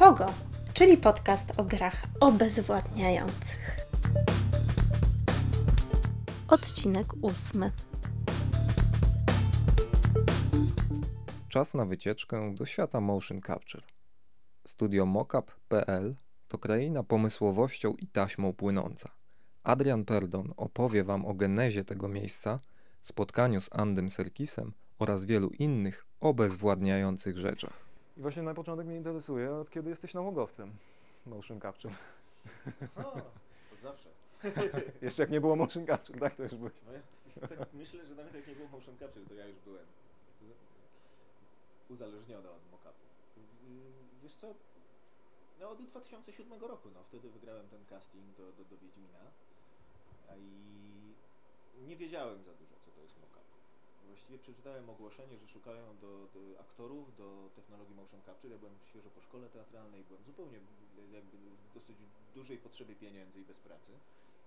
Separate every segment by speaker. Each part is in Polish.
Speaker 1: Pogo, czyli podcast o grach obezwładniających. Odcinek ósmy.
Speaker 2: Czas na wycieczkę do świata motion capture. Studio mockup.pl to kraina pomysłowością i taśmą płynąca. Adrian Perdon opowie Wam o genezie tego miejsca, spotkaniu z Andym Serkisem oraz wielu innych obezwładniających rzeczach. I właśnie na początek mnie interesuje, od kiedy jesteś nałogowcem motion capture.
Speaker 3: O, od zawsze.
Speaker 2: Jeszcze jak nie było motion capture, tak to już byłeś.
Speaker 3: No ja tak myślę, że nawet jak nie było motion capture, to ja już byłem uzależniony od mockupu. Wiesz co? No od 2007 roku, no wtedy wygrałem ten casting do, do, do Wiedźmina i nie wiedziałem za dużo, co to jest mockup. Właściwie przeczytałem ogłoszenie, że szukają do, do aktorów, do technologii motion capture. Ja byłem świeżo po szkole teatralnej, byłem zupełnie jakby w dosyć dużej potrzebie pieniędzy i bez pracy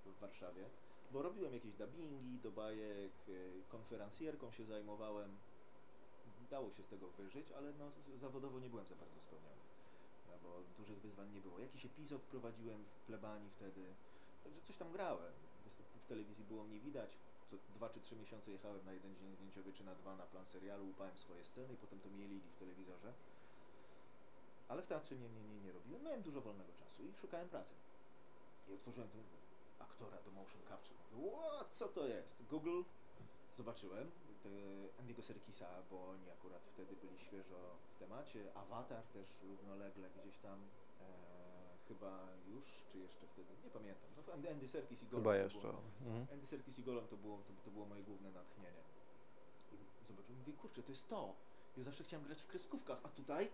Speaker 3: w Warszawie, bo robiłem jakieś dubbingi do bajek, y, konferencjerką się zajmowałem. Dało się z tego wyżyć, ale no, zawodowo nie byłem za bardzo spełniony, no, bo dużych wyzwań nie było. Jakiś epizod prowadziłem w plebanii wtedy, także coś tam grałem. W telewizji było mnie widać, co dwa czy trzy miesiące jechałem na jeden dzień zdjęciowy, czy na dwa na plan serialu, łupałem swoje sceny i potem to mielili w telewizorze. Ale w teatrze nie, nie, nie, nie robiłem. Miałem dużo wolnego czasu i szukałem pracy. I otworzyłem ten aktora do motion capture. Mówię, "Ło, co to jest? Google, zobaczyłem te Andy'ego Serkisa, bo oni akurat wtedy byli świeżo w temacie. Avatar też równolegle gdzieś tam, e, chyba już, czy jeszcze wtedy, nie pamiętam. No, Andy, Andy Serkis i Gollum.
Speaker 2: Chyba jeszcze.
Speaker 3: było-
Speaker 2: Mhm.
Speaker 3: Andy Serkis i Golem to było, to, to było moje główne natchnienie. I zobaczyłem, mówię, kurczę, to jest to. Ja zawsze chciałem grać w kreskówkach, a tutaj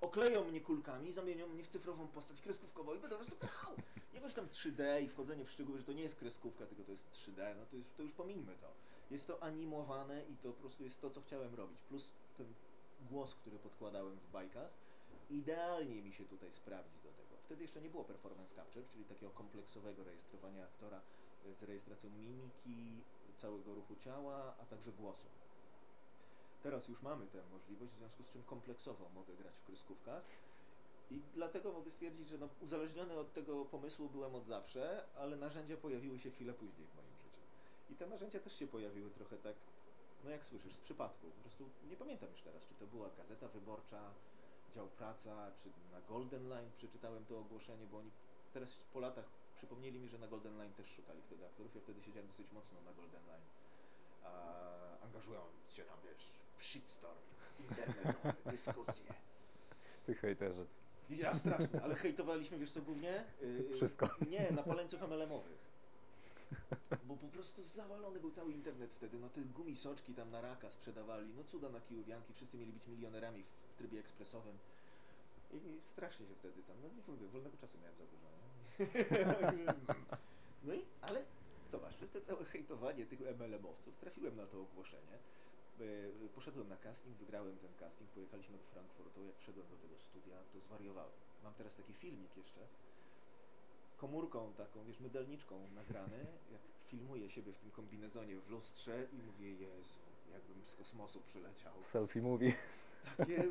Speaker 3: okleją mnie kulkami, zamienią mnie w cyfrową postać kreskówkową i będę po prostu grał. Nie wiem, że tam 3D i wchodzenie w szczegóły, że to nie jest kreskówka, tylko to jest 3D, no to już, to już pomińmy to. Jest to animowane i to po prostu jest to, co chciałem robić. Plus ten głos, który podkładałem w bajkach, idealnie mi się tutaj sprawdzi. Wtedy jeszcze nie było performance capture, czyli takiego kompleksowego rejestrowania aktora e, z rejestracją mimiki, całego ruchu ciała, a także głosu. Teraz już mamy tę możliwość, w związku z czym kompleksowo mogę grać w kreskówkach. I dlatego mogę stwierdzić, że no, uzależniony od tego pomysłu byłem od zawsze, ale narzędzia pojawiły się chwilę później w moim życiu. I te narzędzia też się pojawiły trochę tak, no jak słyszysz, z przypadku. Po prostu nie pamiętam już teraz, czy to była gazeta wyborcza, dział praca, czy na Golden Line przeczytałem to ogłoszenie, bo oni teraz po latach przypomnieli mi, że na Golden Line też szukali wtedy aktorów. Ja wtedy siedziałem dosyć mocno na Golden Line. A, angażując się tam, wiesz, shitstorm, internetowe, dyskusje.
Speaker 2: Ty hejterze.
Speaker 3: Ja strasznie, ale hejtowaliśmy, wiesz co głównie? Yy,
Speaker 2: Wszystko.
Speaker 3: Nie, na paleńców MLM-owych. Bo po prostu zawalony był cały internet wtedy. No te gumisoczki tam na raka sprzedawali, no cuda na kijowianki, wszyscy mieli być milionerami w trybie ekspresowym. I, strasznie się wtedy tam, no nie mówię, wolnego czasu miałem za dużo? No i, ale zobacz, przez te całe hejtowanie tych MLM-owców trafiłem na to ogłoszenie. E, Poszedłem na casting, wygrałem ten casting, pojechaliśmy do Frankfurtu. Jak wszedłem do tego studia, to zwariowałem. Mam teraz taki filmik jeszcze, komórką taką, wiesz, mydelniczką nagrany, jak filmuję siebie w tym kombinezonie w lustrze i mówię, Jezu, jakbym z kosmosu przyleciał.
Speaker 2: Selfie movie.
Speaker 3: Takie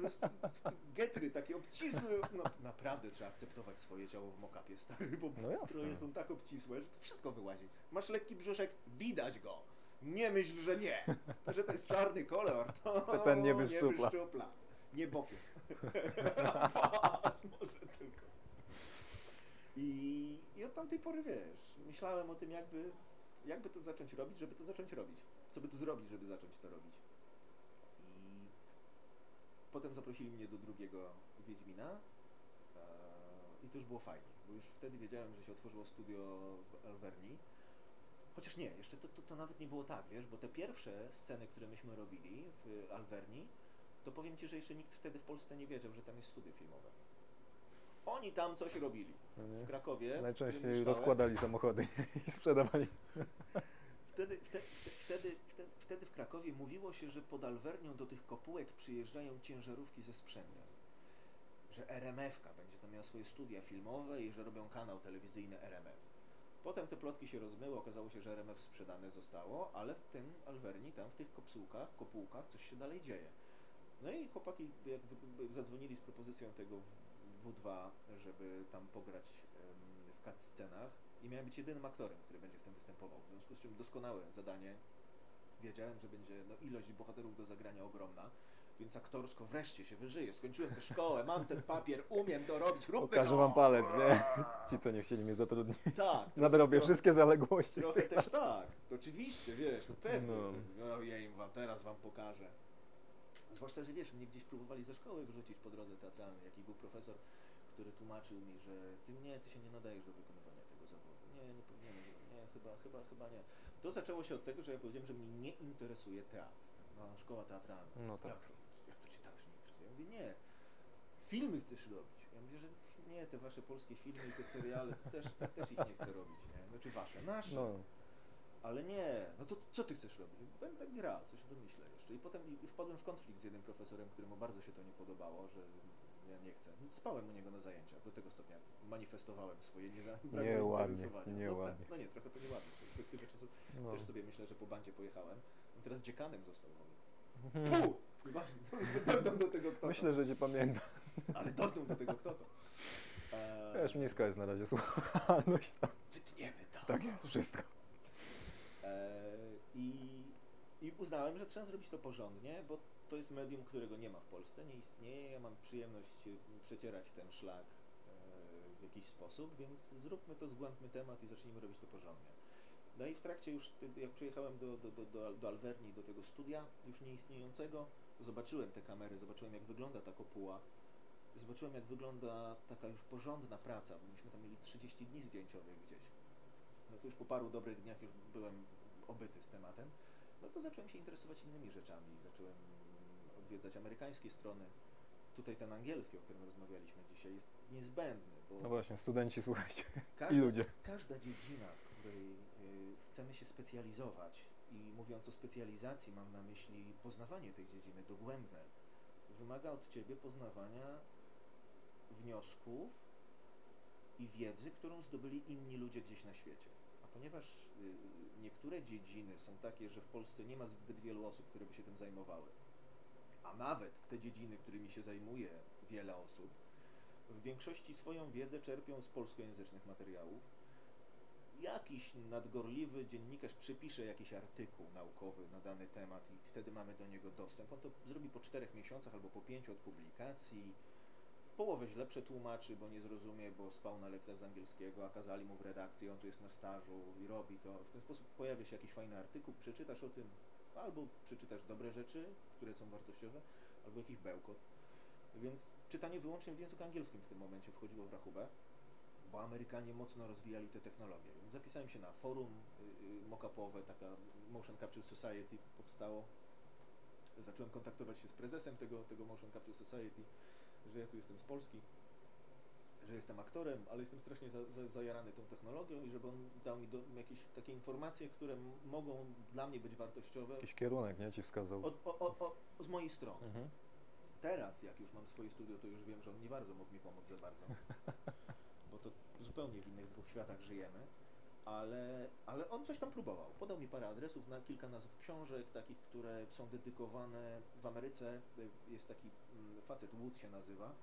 Speaker 3: getry, takie obcisłe. No, naprawdę trzeba akceptować swoje ciało w mokapie, stary, bo
Speaker 2: No
Speaker 3: stroje są tak obcisłe, że to wszystko wyłazi. Masz lekki brzuszek, widać go. Nie myśl, że nie. To, że to jest czarny kolor, to,
Speaker 2: To ten nie wyszczupla.
Speaker 3: Nie, wyszczupla. nie bokiem. Może tylko. I, I od tamtej pory, wiesz, myślałem o tym, jakby, jakby to zacząć robić, żeby to zacząć robić. Co by tu zrobić, żeby zacząć to robić. Potem zaprosili mnie do drugiego Wiedźmina e, i to już było fajnie, bo już wtedy wiedziałem, że się otworzyło studio w Alverni. Chociaż nie, jeszcze to, to, to nawet nie było tak, wiesz, bo te pierwsze sceny, które myśmy robili w Alverni, to powiem Ci, że jeszcze nikt wtedy w Polsce nie wiedział, że tam jest studio filmowe. Oni tam coś robili.
Speaker 2: Nie?
Speaker 3: W Krakowie. w
Speaker 2: Najczęściej
Speaker 3: mieszkałem.
Speaker 2: rozkładali samochody i sprzedawali.
Speaker 3: Wtedy, wtedy, wtedy, wtedy, w Krakowie mówiło się, że pod Alwernią do tych kopułek przyjeżdżają ciężarówki ze sprzętem. Że RMF-ka będzie tam miała swoje studia filmowe i że robią kanał telewizyjny RMF. Potem te plotki się rozmyły, okazało się, że RMF sprzedane zostało, ale w tym Alwerni, tam w tych kopsułkach, kopułkach coś się dalej dzieje. No i chłopaki jak zadzwonili z propozycją tego w- W2, żeby tam pograć w cutscenach i miałem być jedynym aktorem, który będzie w tym występował. W związku z czym doskonałe zadanie. Wiedziałem, że będzie no, ilość bohaterów do zagrania ogromna, więc aktorsko wreszcie się wyżyję. Skończyłem tę szkołę, mam ten papier, umiem to robić, róbmy
Speaker 2: Pokażę
Speaker 3: to!
Speaker 2: wam palec, nie? Ci, co nie chcieli mnie zatrudnić.
Speaker 3: Tak.
Speaker 2: Nadrobię
Speaker 3: trochę-
Speaker 2: wszystkie zaległości z
Speaker 3: Trochę
Speaker 2: tych
Speaker 3: też tak, to oczywiście, wiesz, no pewnie,
Speaker 2: No.
Speaker 3: że ojej, wam, teraz wam pokażę. Zwłaszcza, że wiesz, mnie gdzieś próbowali ze szkoły wyrzucić po drodze teatralnej, jakiś był profesor, który tłumaczył mi, że ty nie, ty się nie nadajesz do wykonywania tego zawodu. Nie, nie powinieneś, nie, chyba, chyba, chyba nie. To zaczęło się od tego, że ja powiedziałem, że mnie nie interesuje teatr. No, szkoła teatralna.
Speaker 2: No tak.
Speaker 3: Jak to, jak to cię teatr nie interesuje? Ja mówię, nie. Filmy chcesz robić. Ja mówię, że nie, te wasze polskie filmy i te seriale, też, też ich nie chcę robić, nie? Znaczy wasze, nasze.
Speaker 2: No,
Speaker 3: Ale nie, no to co ty chcesz robić? Będę grał, coś wymyślę jeszcze. I potem i wpadłem w konflikt z jednym profesorem, któremu bardzo się to nie podobało, że ja nie chcę. Spałem u niego na zajęciach, do tego stopnia manifestowałem swoje nieza- brak zainteresowania.
Speaker 2: nieładnie.
Speaker 3: No, tak, no nie, trochę to nieładnie. W perspektywie czasu
Speaker 2: no.
Speaker 3: też sobie myślę, że po bandzie pojechałem. I teraz dziekanem został ogóle.
Speaker 2: Mhm.
Speaker 3: Pu! Nieważne, dojdą do tego kto
Speaker 2: Myślę,
Speaker 3: to.
Speaker 2: że cię pamiętam.
Speaker 3: Ale dojdą do tego kto to. Eee,
Speaker 2: Wiesz, niska jest na razie słuchalność. tam.
Speaker 3: Wytniemy to.
Speaker 2: Tak jest, wszystko.
Speaker 3: E, I, I uznałem, że trzeba zrobić to porządnie, bo to jest medium, którego nie ma w Polsce, nie istnieje. Ja mam przyjemność e, przecierać ten szlak e, w jakiś sposób, więc zróbmy to, zgłębmy temat i zacznijmy robić to porządnie. No i w trakcie już, jak przyjechałem do, do, do, do Alverni, do tego studia już nieistniejącego, zobaczyłem te kamery, zobaczyłem jak wygląda ta kopuła, zobaczyłem jak wygląda taka już porządna praca, bo myśmy tam mieli 30 dni zdjęciowych gdzieś no to już po paru dobrych dniach już byłem obyty z tematem, no to zacząłem się interesować innymi rzeczami. Zacząłem odwiedzać amerykańskie strony. Tutaj ten angielski, o którym rozmawialiśmy dzisiaj, jest niezbędny, bo
Speaker 2: No właśnie, studenci, słuchajcie.
Speaker 3: każda,
Speaker 2: I ludzie.
Speaker 3: każda dziedzina, w której y, chcemy się specjalizować i mówiąc o specjalizacji mam na myśli poznawanie tej dziedziny dogłębne, wymaga od Ciebie poznawania wniosków i wiedzy, którą zdobyli inni ludzie gdzieś na świecie. A ponieważ y, niektóre dziedziny są takie, że w Polsce nie ma zbyt wielu osób, które by się tym zajmowały, a nawet te dziedziny, którymi się zajmuje wiele osób, w większości swoją wiedzę czerpią z polskojęzycznych materiałów. Jakiś nadgorliwy dziennikarz przypisze jakiś artykuł naukowy na dany temat i wtedy mamy do niego dostęp. On to zrobi po czterech miesiącach albo po pięciu od publikacji. Połowę źle przetłumaczy, bo nie zrozumie, bo spał na lekcjach z angielskiego, a kazali mu w redakcji, on tu jest na stażu i robi to. W ten sposób pojawia się jakiś fajny artykuł, przeczytasz o tym, albo przeczytasz dobre rzeczy, które są wartościowe, albo jakiś bełkot. Więc czytanie wyłącznie w języku angielskim w tym momencie wchodziło w rachubę, bo Amerykanie mocno rozwijali te technologie. Więc zapisałem się na forum y, y, mockupowe, taka Motion Capture Society powstało. Zacząłem kontaktować się z prezesem tego, tego Motion Capture Society, że ja tu jestem z Polski, że jestem aktorem, ale jestem strasznie za, za, zajarany tą technologią i żeby on dał mi do, jakieś takie informacje, które mogą dla mnie być wartościowe
Speaker 2: Jakiś kierunek, nie? Ci wskazał.
Speaker 3: od, o, o, o, z mojej strony.
Speaker 2: Mhm.
Speaker 3: Teraz, jak już mam swoje studio, to już wiem, że on nie bardzo mógł mi pomóc za bardzo, bo to zupełnie w innych dwóch światach żyjemy, ale, ale on coś tam próbował. Podał mi parę adresów na kilka nazw książek, takich, które są dedykowane w Ameryce. y, Jest taki mm, facet, Wood się nazywa,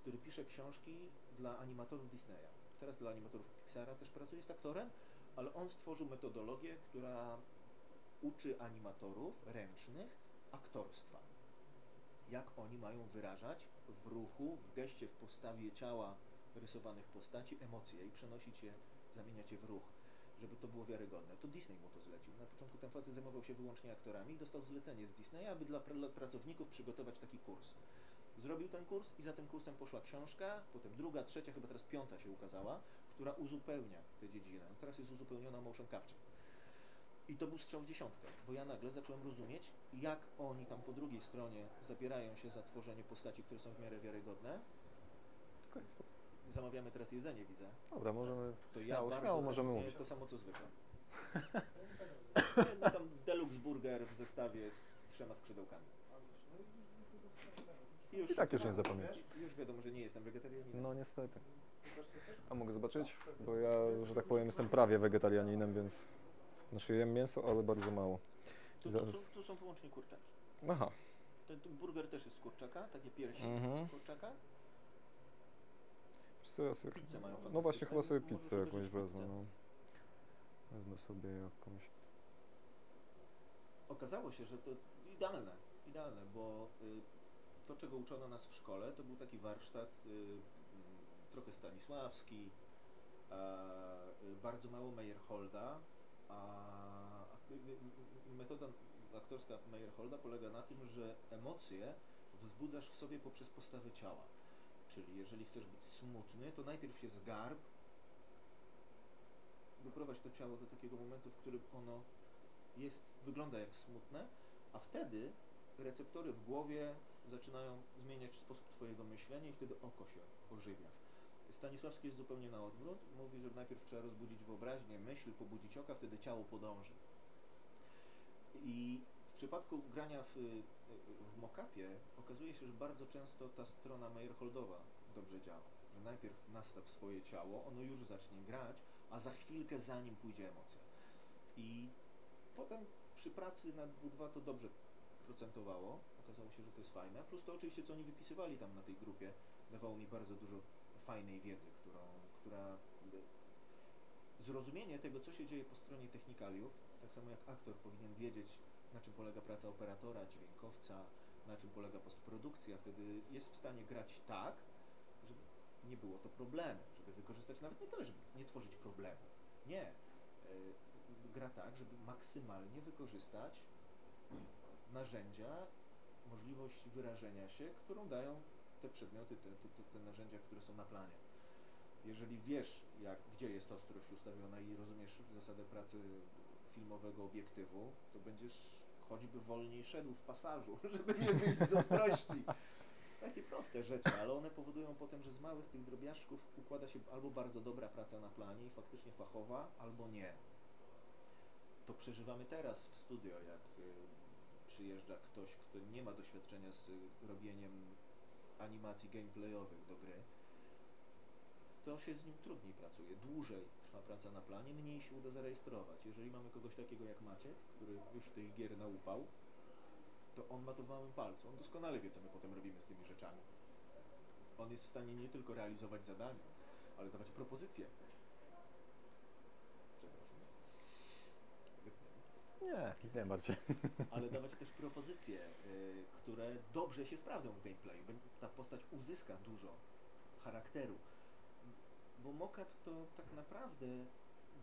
Speaker 3: który pisze książki dla animatorów Disneya. Teraz dla animatorów Pixara też pracuje, jest aktorem, ale on stworzył metodologię, która uczy animatorów ręcznych aktorstwa jak oni mają wyrażać w ruchu, w geście, w postawie ciała rysowanych postaci emocje i przenosić je, zamieniać je w ruch, żeby to było wiarygodne. To Disney mu to zlecił. Na początku ten facet zajmował się wyłącznie aktorami i dostał zlecenie z Disneya, aby dla pr- pracowników przygotować taki kurs. Zrobił ten kurs i za tym kursem poszła książka, potem druga, trzecia, chyba teraz piąta się ukazała, która uzupełnia tę dziedzinę. Teraz jest uzupełniona motion capture. I to był strzał w dziesiątkę, bo ja nagle zacząłem rozumieć, jak oni tam po drugiej stronie zabierają się za tworzenie postaci, które są w miarę wiarygodne.
Speaker 2: Okej.
Speaker 3: Zamawiamy teraz jedzenie, widzę.
Speaker 2: Dobra, możemy.
Speaker 3: To ja
Speaker 2: Śmiało,
Speaker 3: bardzo
Speaker 2: śmiało możemy mówić.
Speaker 3: to samo co zwykle. No tam deluxe burger w zestawie z trzema skrzydełkami. Już,
Speaker 2: I tak już nie zapamiętasz.
Speaker 3: Już wiadomo, że nie jestem wegetarianinem.
Speaker 2: No niestety. A mogę zobaczyć? Bo ja, że tak powiem, jestem prawie wegetarianinem, więc. Znaczy jem mięso, ale bardzo mało.
Speaker 3: tu, tu, są, tu są wyłącznie kurczaki.
Speaker 2: Aha.
Speaker 3: Ten, ten burger też jest z kurczaka, takie piersi
Speaker 2: Mhm.
Speaker 3: kurczaka.
Speaker 2: Wiesz co, ja sobie,
Speaker 3: Pizzę mają
Speaker 2: no właśnie chyba sobie pizzę
Speaker 3: możesz
Speaker 2: jakąś wezmę,
Speaker 3: pizzę.
Speaker 2: no. Wezmę sobie jakąś.
Speaker 3: Okazało się, że to idealne, idealne, bo y, to, czego uczono nas w szkole, to był taki warsztat y, mm, trochę stanisławski, y, bardzo mało Meyerholda, a y, metoda aktorska Meyerholda polega na tym, że emocje wzbudzasz w sobie poprzez postawę ciała. Czyli jeżeli chcesz być smutny, to najpierw się zgarb, doprowadź to ciało do takiego momentu, w którym ono jest, wygląda jak smutne, a wtedy receptory w głowie zaczynają zmieniać sposób Twojego myślenia i wtedy oko się ożywia. Stanisławski jest zupełnie na odwrót. Mówi, że najpierw trzeba rozbudzić wyobraźnię, myśl, pobudzić oka, wtedy ciało podąży. I w przypadku grania w, w okazuje się, że bardzo często ta strona Meyerholdowa dobrze działa. Że najpierw nastaw swoje ciało, ono już zacznie grać, a za chwilkę za nim pójdzie emocja. I potem przy pracy nad W2 to dobrze procentowało. Okazało się, że to jest fajne. Plus to oczywiście, co oni wypisywali tam na tej grupie, dawało mi bardzo dużo fajnej wiedzy, którą, która zrozumienie tego, co się dzieje po stronie technikaliów, tak samo jak aktor powinien wiedzieć, na czym polega praca operatora, dźwiękowca, na czym polega postprodukcja, wtedy jest w stanie grać tak, żeby nie było to problemem, żeby wykorzystać nawet nie tyle, żeby nie tworzyć problemu. Nie. E, Gra tak, żeby maksymalnie wykorzystać narzędzia, możliwość wyrażenia się, którą dają te przedmioty, te, te, te, narzędzia, które są na planie. Jeżeli wiesz, jak, gdzie jest ostrość ustawiona i rozumiesz zasadę pracy filmowego obiektywu, to będziesz choćby wolniej szedł w pasażu, żeby nie wyjść z ostrości. Takie proste rzeczy, ale one powodują potem, że z małych tych drobiażdżków układa się albo bardzo dobra praca na planie i faktycznie fachowa, albo nie. To przeżywamy teraz w studio, jak y, przyjeżdża ktoś, kto nie ma doświadczenia z y, robieniem animacji gameplayowych do gry, to się z nim trudniej pracuje. Dłużej trwa praca na planie, mniej się uda zarejestrować. Jeżeli mamy kogoś takiego jak Maciek, który już tych gier naupał, to on ma to w małym palcu. On doskonale wie, co my potem robimy z tymi rzeczami. On jest w stanie nie tylko realizować zadania, ale dawać propozycje. Przepraszam. Wytnę
Speaker 2: Nie, nie się.
Speaker 3: ale dawać też propozycje, y, które dobrze się sprawdzą w gameplayu. Ta postać uzyska dużo charakteru. Bo mockup to tak naprawdę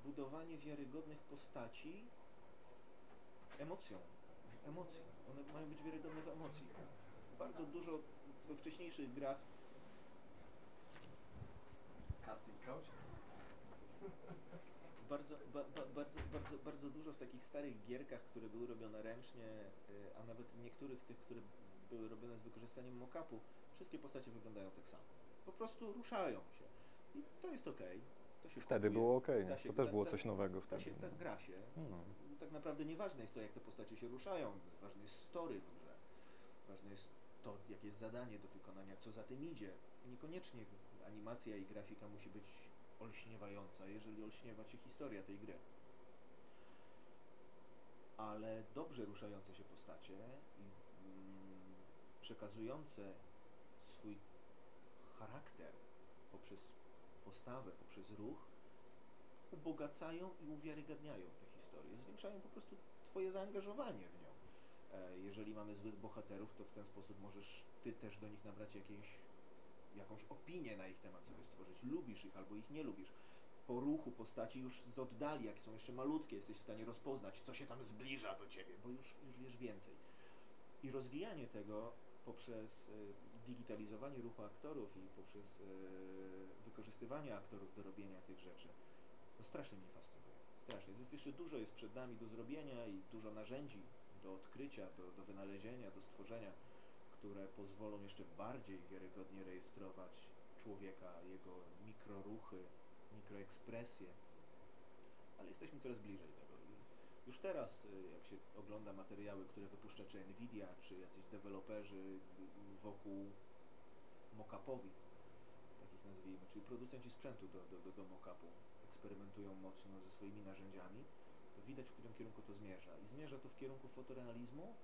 Speaker 3: budowanie wiarygodnych postaci emocją, w emocji. One mają być wiarygodne w emocji. Bardzo dużo we wcześniejszych grach
Speaker 4: Casting coach?
Speaker 3: bardzo, ba, ba, bardzo, bardzo, bardzo dużo w takich starych gierkach, które były robione ręcznie, y, a nawet w niektórych tych, które były robione z wykorzystaniem mockupu, wszystkie postacie wyglądają tak samo. Po prostu ruszają się. I to jest okej. To się
Speaker 2: Wtedy
Speaker 3: kupuje.
Speaker 2: było ok,
Speaker 3: Da się-
Speaker 2: to też
Speaker 3: da-
Speaker 2: było coś nowego
Speaker 3: Da
Speaker 2: wtedy.
Speaker 3: się, tak gra się.
Speaker 2: No.
Speaker 3: Tak naprawdę nieważne jest to, jak te postacie się ruszają. Ważne jest story w grze. Ważne jest to, jakie jest zadanie do wykonania, co za tym idzie. Niekoniecznie animacja i grafika musi być olśniewająca, jeżeli olśniewa Cię historia tej gry. Ale dobrze ruszające się postacie i mm, przekazujące swój charakter poprzez postawę, poprzez ruch, ubogacają i uwiarygadniają tę historię, zwiększają po prostu Twoje zaangażowanie w nią. E, Jeżeli mamy złych bohaterów, to w ten sposób możesz Ty też do nich nabrać jakieś, jakąś opinię na ich temat sobie stworzyć. Lubisz ich albo ich nie lubisz. Po ruchu postaci już z oddali, jakie są jeszcze malutkie, jesteś w stanie rozpoznać, co się tam zbliża do Ciebie, bo już, już wiesz więcej. I rozwijanie tego poprzez e, digitalizowanie ruchu aktorów i poprzez e, wykorzystywanie aktorów do robienia tych rzeczy, no strasznie mnie fascynuje. Strasznie. Jest jeszcze dużo jest przed nami do zrobienia i dużo narzędzi do odkrycia, do, do wynalezienia, do stworzenia, które pozwolą jeszcze bardziej wiarygodnie rejestrować człowieka, jego mikroruchy, mikroekspresje. Ale jesteśmy coraz bliżej tego. Już teraz, y, jak się ogląda materiały, które wypuszcza czy Nvidia, czy jacyś deweloperzy wokół mockupowi, takich nazwijmy, czyli producenci sprzętu do, do, do, do mockupu, eksperymentują mocno ze swoimi narzędziami, to widać, w którym kierunku to zmierza. I zmierza to w kierunku fotorealizmu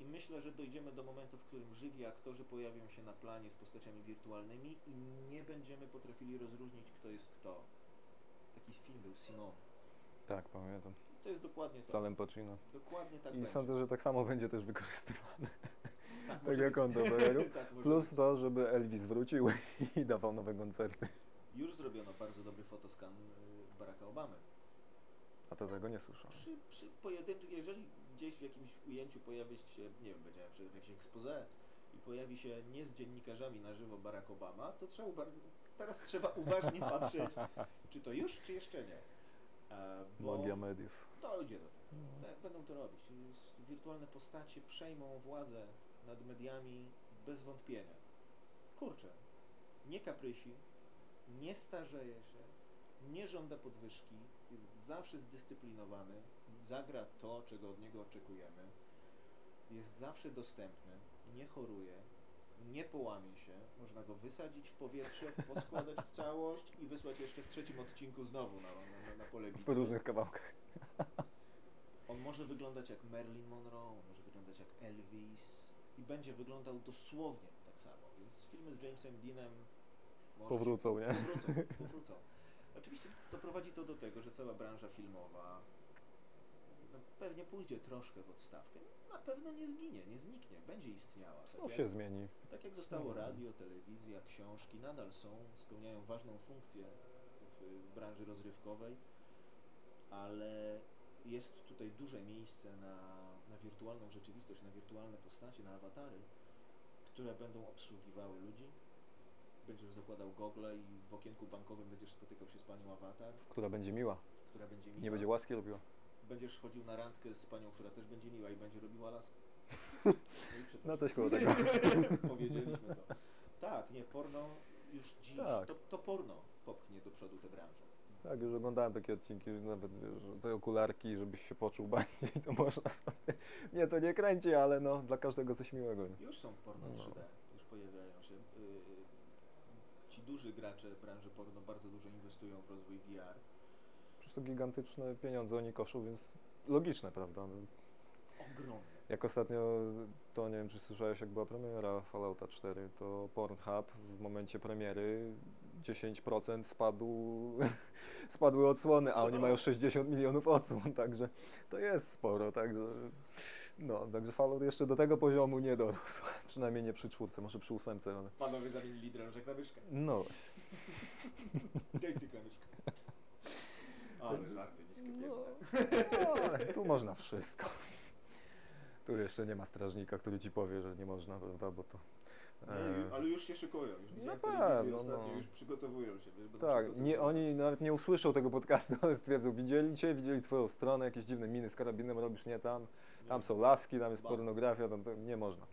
Speaker 3: I myślę, że dojdziemy do momentu, w którym żywi aktorzy pojawią się na planie z postaciami wirtualnymi i nie będziemy potrafili rozróżnić, kto jest kto. Taki film był Simon.
Speaker 2: Tak, pamiętam.
Speaker 3: To jest dokładnie to.
Speaker 2: Salem Pacino.
Speaker 3: Dokładnie tak
Speaker 2: I
Speaker 3: będzie.
Speaker 2: sądzę, że tak samo będzie też wykorzystywane.
Speaker 3: tak,
Speaker 2: Tak jak on
Speaker 3: tak,
Speaker 2: Plus
Speaker 3: być.
Speaker 2: to, żeby Elvis wrócił i dawał nowe koncerty.
Speaker 3: Już zrobiono bardzo dobry fotoskan y, Baracka Obamy.
Speaker 2: A to tego nie słyszałem.
Speaker 3: Przy, przy pojedynczych, jeżeli gdzieś w jakimś ujęciu pojawi się, nie wiem, będzie na przykład jakieś expose i pojawi się nie z dziennikarzami na żywo Barack Obama, to trzeba teraz trzeba uważnie patrzeć, czy to już, czy jeszcze nie. E, bo
Speaker 2: Magia mediów.
Speaker 3: dojdzie do tego. Tak, będą to robić. Wirtualne postacie przejmą władzę nad mediami bez wątpienia. Kurczę, nie kaprysi, nie starzeje się, nie żąda podwyżki, jest zawsze zdyscyplinowany, zagra to, czego od niego oczekujemy, jest zawsze dostępny, nie choruje, nie połamie się, można go wysadzić w powietrze, poskładać w całość i wysłać jeszcze w trzecim odcinku znowu na, na, na pole
Speaker 2: W
Speaker 3: bitwy.
Speaker 2: różnych kawałkach.
Speaker 3: On może wyglądać jak Marilyn Monroe, on może wyglądać jak Elvis i będzie wyglądał dosłownie tak samo. Więc filmy z Jamesem Deanem
Speaker 2: Powrócą, nie?
Speaker 3: Powrócą, powrócą. Oczywiście doprowadzi to do tego, że cała branża filmowa no, pewnie pójdzie troszkę w odstawkę. Na pewno nie zginie, nie zniknie, będzie istniała.
Speaker 2: Znów
Speaker 3: jak,
Speaker 2: się zmieni.
Speaker 3: tak jak zostało
Speaker 2: Mhm.
Speaker 3: radio, telewizja, książki, nadal są, spełniają ważną funkcję w, w branży rozrywkowej, ale jest tutaj duże miejsce na, na wirtualną rzeczywistość, na wirtualne postacie, na awatary, które będą obsługiwały ludzi. Będziesz zakładał gogle i w okienku bankowym będziesz spotykał się z panią awatar,
Speaker 2: Która będzie miła.
Speaker 3: która będzie miła.
Speaker 2: Nie będzie łaski robiła.
Speaker 3: Będziesz chodził na randkę z panią, która też będzie miła i będzie robiła laskę. No.
Speaker 2: No coś koło tego.
Speaker 3: Powiedzieliśmy to. Tak, nie, porno już dziś,
Speaker 2: Tak.
Speaker 3: to, to porno popchnie do przodu tę branżę.
Speaker 2: Tak, już oglądałem takie odcinki, nawet wiesz, te okularki, żebyś się poczuł bardziej, to można sobie. Nie, to nie kręci, ale no dla każdego coś miłego.
Speaker 3: Już są porno
Speaker 2: No.
Speaker 3: 3D, już pojawiają się. Yy, duży gracze branży porno bardzo dużo inwestują w rozwój VR.
Speaker 2: Przecież to gigantyczne pieniądze oni koszą, więc logiczne, prawda? No,
Speaker 3: Ogromne.
Speaker 2: Jak ostatnio, to nie wiem czy słyszałeś, jak była premiera Fallouta 4, to Pornhub w momencie premiery 10% spadł, spadły odsłony, a oni mają 60 milionów odsłon, także to jest sporo, także no, także Fallout jeszcze do tego poziomu nie dorósł, przynajmniej nie przy czwórce, może przy ósemce, ale
Speaker 3: Panowie zamienili drążek na myszkę.
Speaker 2: no,
Speaker 3: Joystick na myszkę. Ale żarty niskie
Speaker 2: no, no tu można wszystko. Tu jeszcze nie ma strażnika, który ci powie, że nie można, prawda, bo to...
Speaker 3: Nie,
Speaker 2: e,
Speaker 3: ale już się szykują. Już
Speaker 2: No
Speaker 3: telewizji
Speaker 2: pewno,
Speaker 3: ostatnio,
Speaker 2: no.
Speaker 3: już przygotowują się. wiesz,
Speaker 2: Tak, nie, oni nawet nie usłyszą tego podcastu, ale stwierdzą, widzieli cię, widzieli twoją stronę, jakieś dziwne miny z karabinem robisz, nie tam, tam są laski, tam jest
Speaker 3: Ba.
Speaker 2: pornografia, tam to nie można.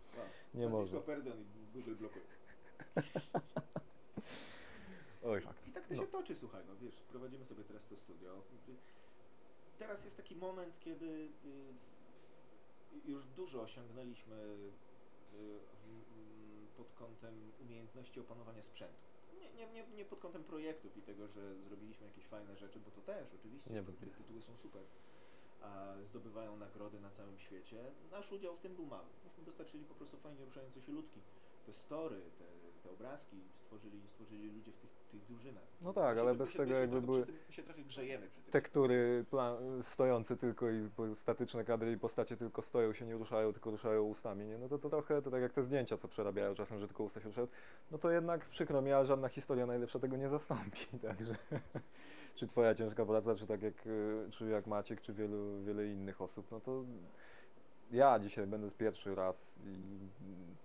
Speaker 2: Nie
Speaker 3: Nazwisko
Speaker 2: można.
Speaker 3: Perdon i Google blokuje.
Speaker 2: Oj.
Speaker 3: I tak to
Speaker 2: No.
Speaker 3: się toczy, słuchaj, no wiesz, prowadzimy sobie teraz to studio. Teraz jest taki moment, kiedy y, już dużo osiągnęliśmy y, w, mm, pod kątem umiejętności opanowania sprzętu. Nie, nie, nie, nie pod kątem projektów i tego, że zrobiliśmy jakieś fajne rzeczy, bo to też oczywiście, te tytuły są super, zdobywają nagrody na całym świecie. Nasz udział w tym był mały. Myśmy dostarczyli po prostu fajnie ruszające się ludki. Te story, te, te obrazki stworzyli, stworzyli ludzie w tych, tych drużynach.
Speaker 2: No tak, ale bez tego jakby
Speaker 3: trochę
Speaker 2: były
Speaker 3: przy tym, się trochę grzejemy przy tym.
Speaker 2: tektury plan, stojące tylko i statyczne kadry i postacie tylko stoją, się nie ruszają, tylko ruszają ustami, nie? No to, to trochę, to tak jak te zdjęcia, co przerabiają czasem, że tylko usta się ruszają, no to jednak przykro mi, ale żadna historia najlepsza tego nie zastąpi, także czy twoja ciężka praca, czy tak jak, y, czy jak Maciek, czy wielu, wiele innych osób, no to ja dzisiaj będąc pierwszy raz i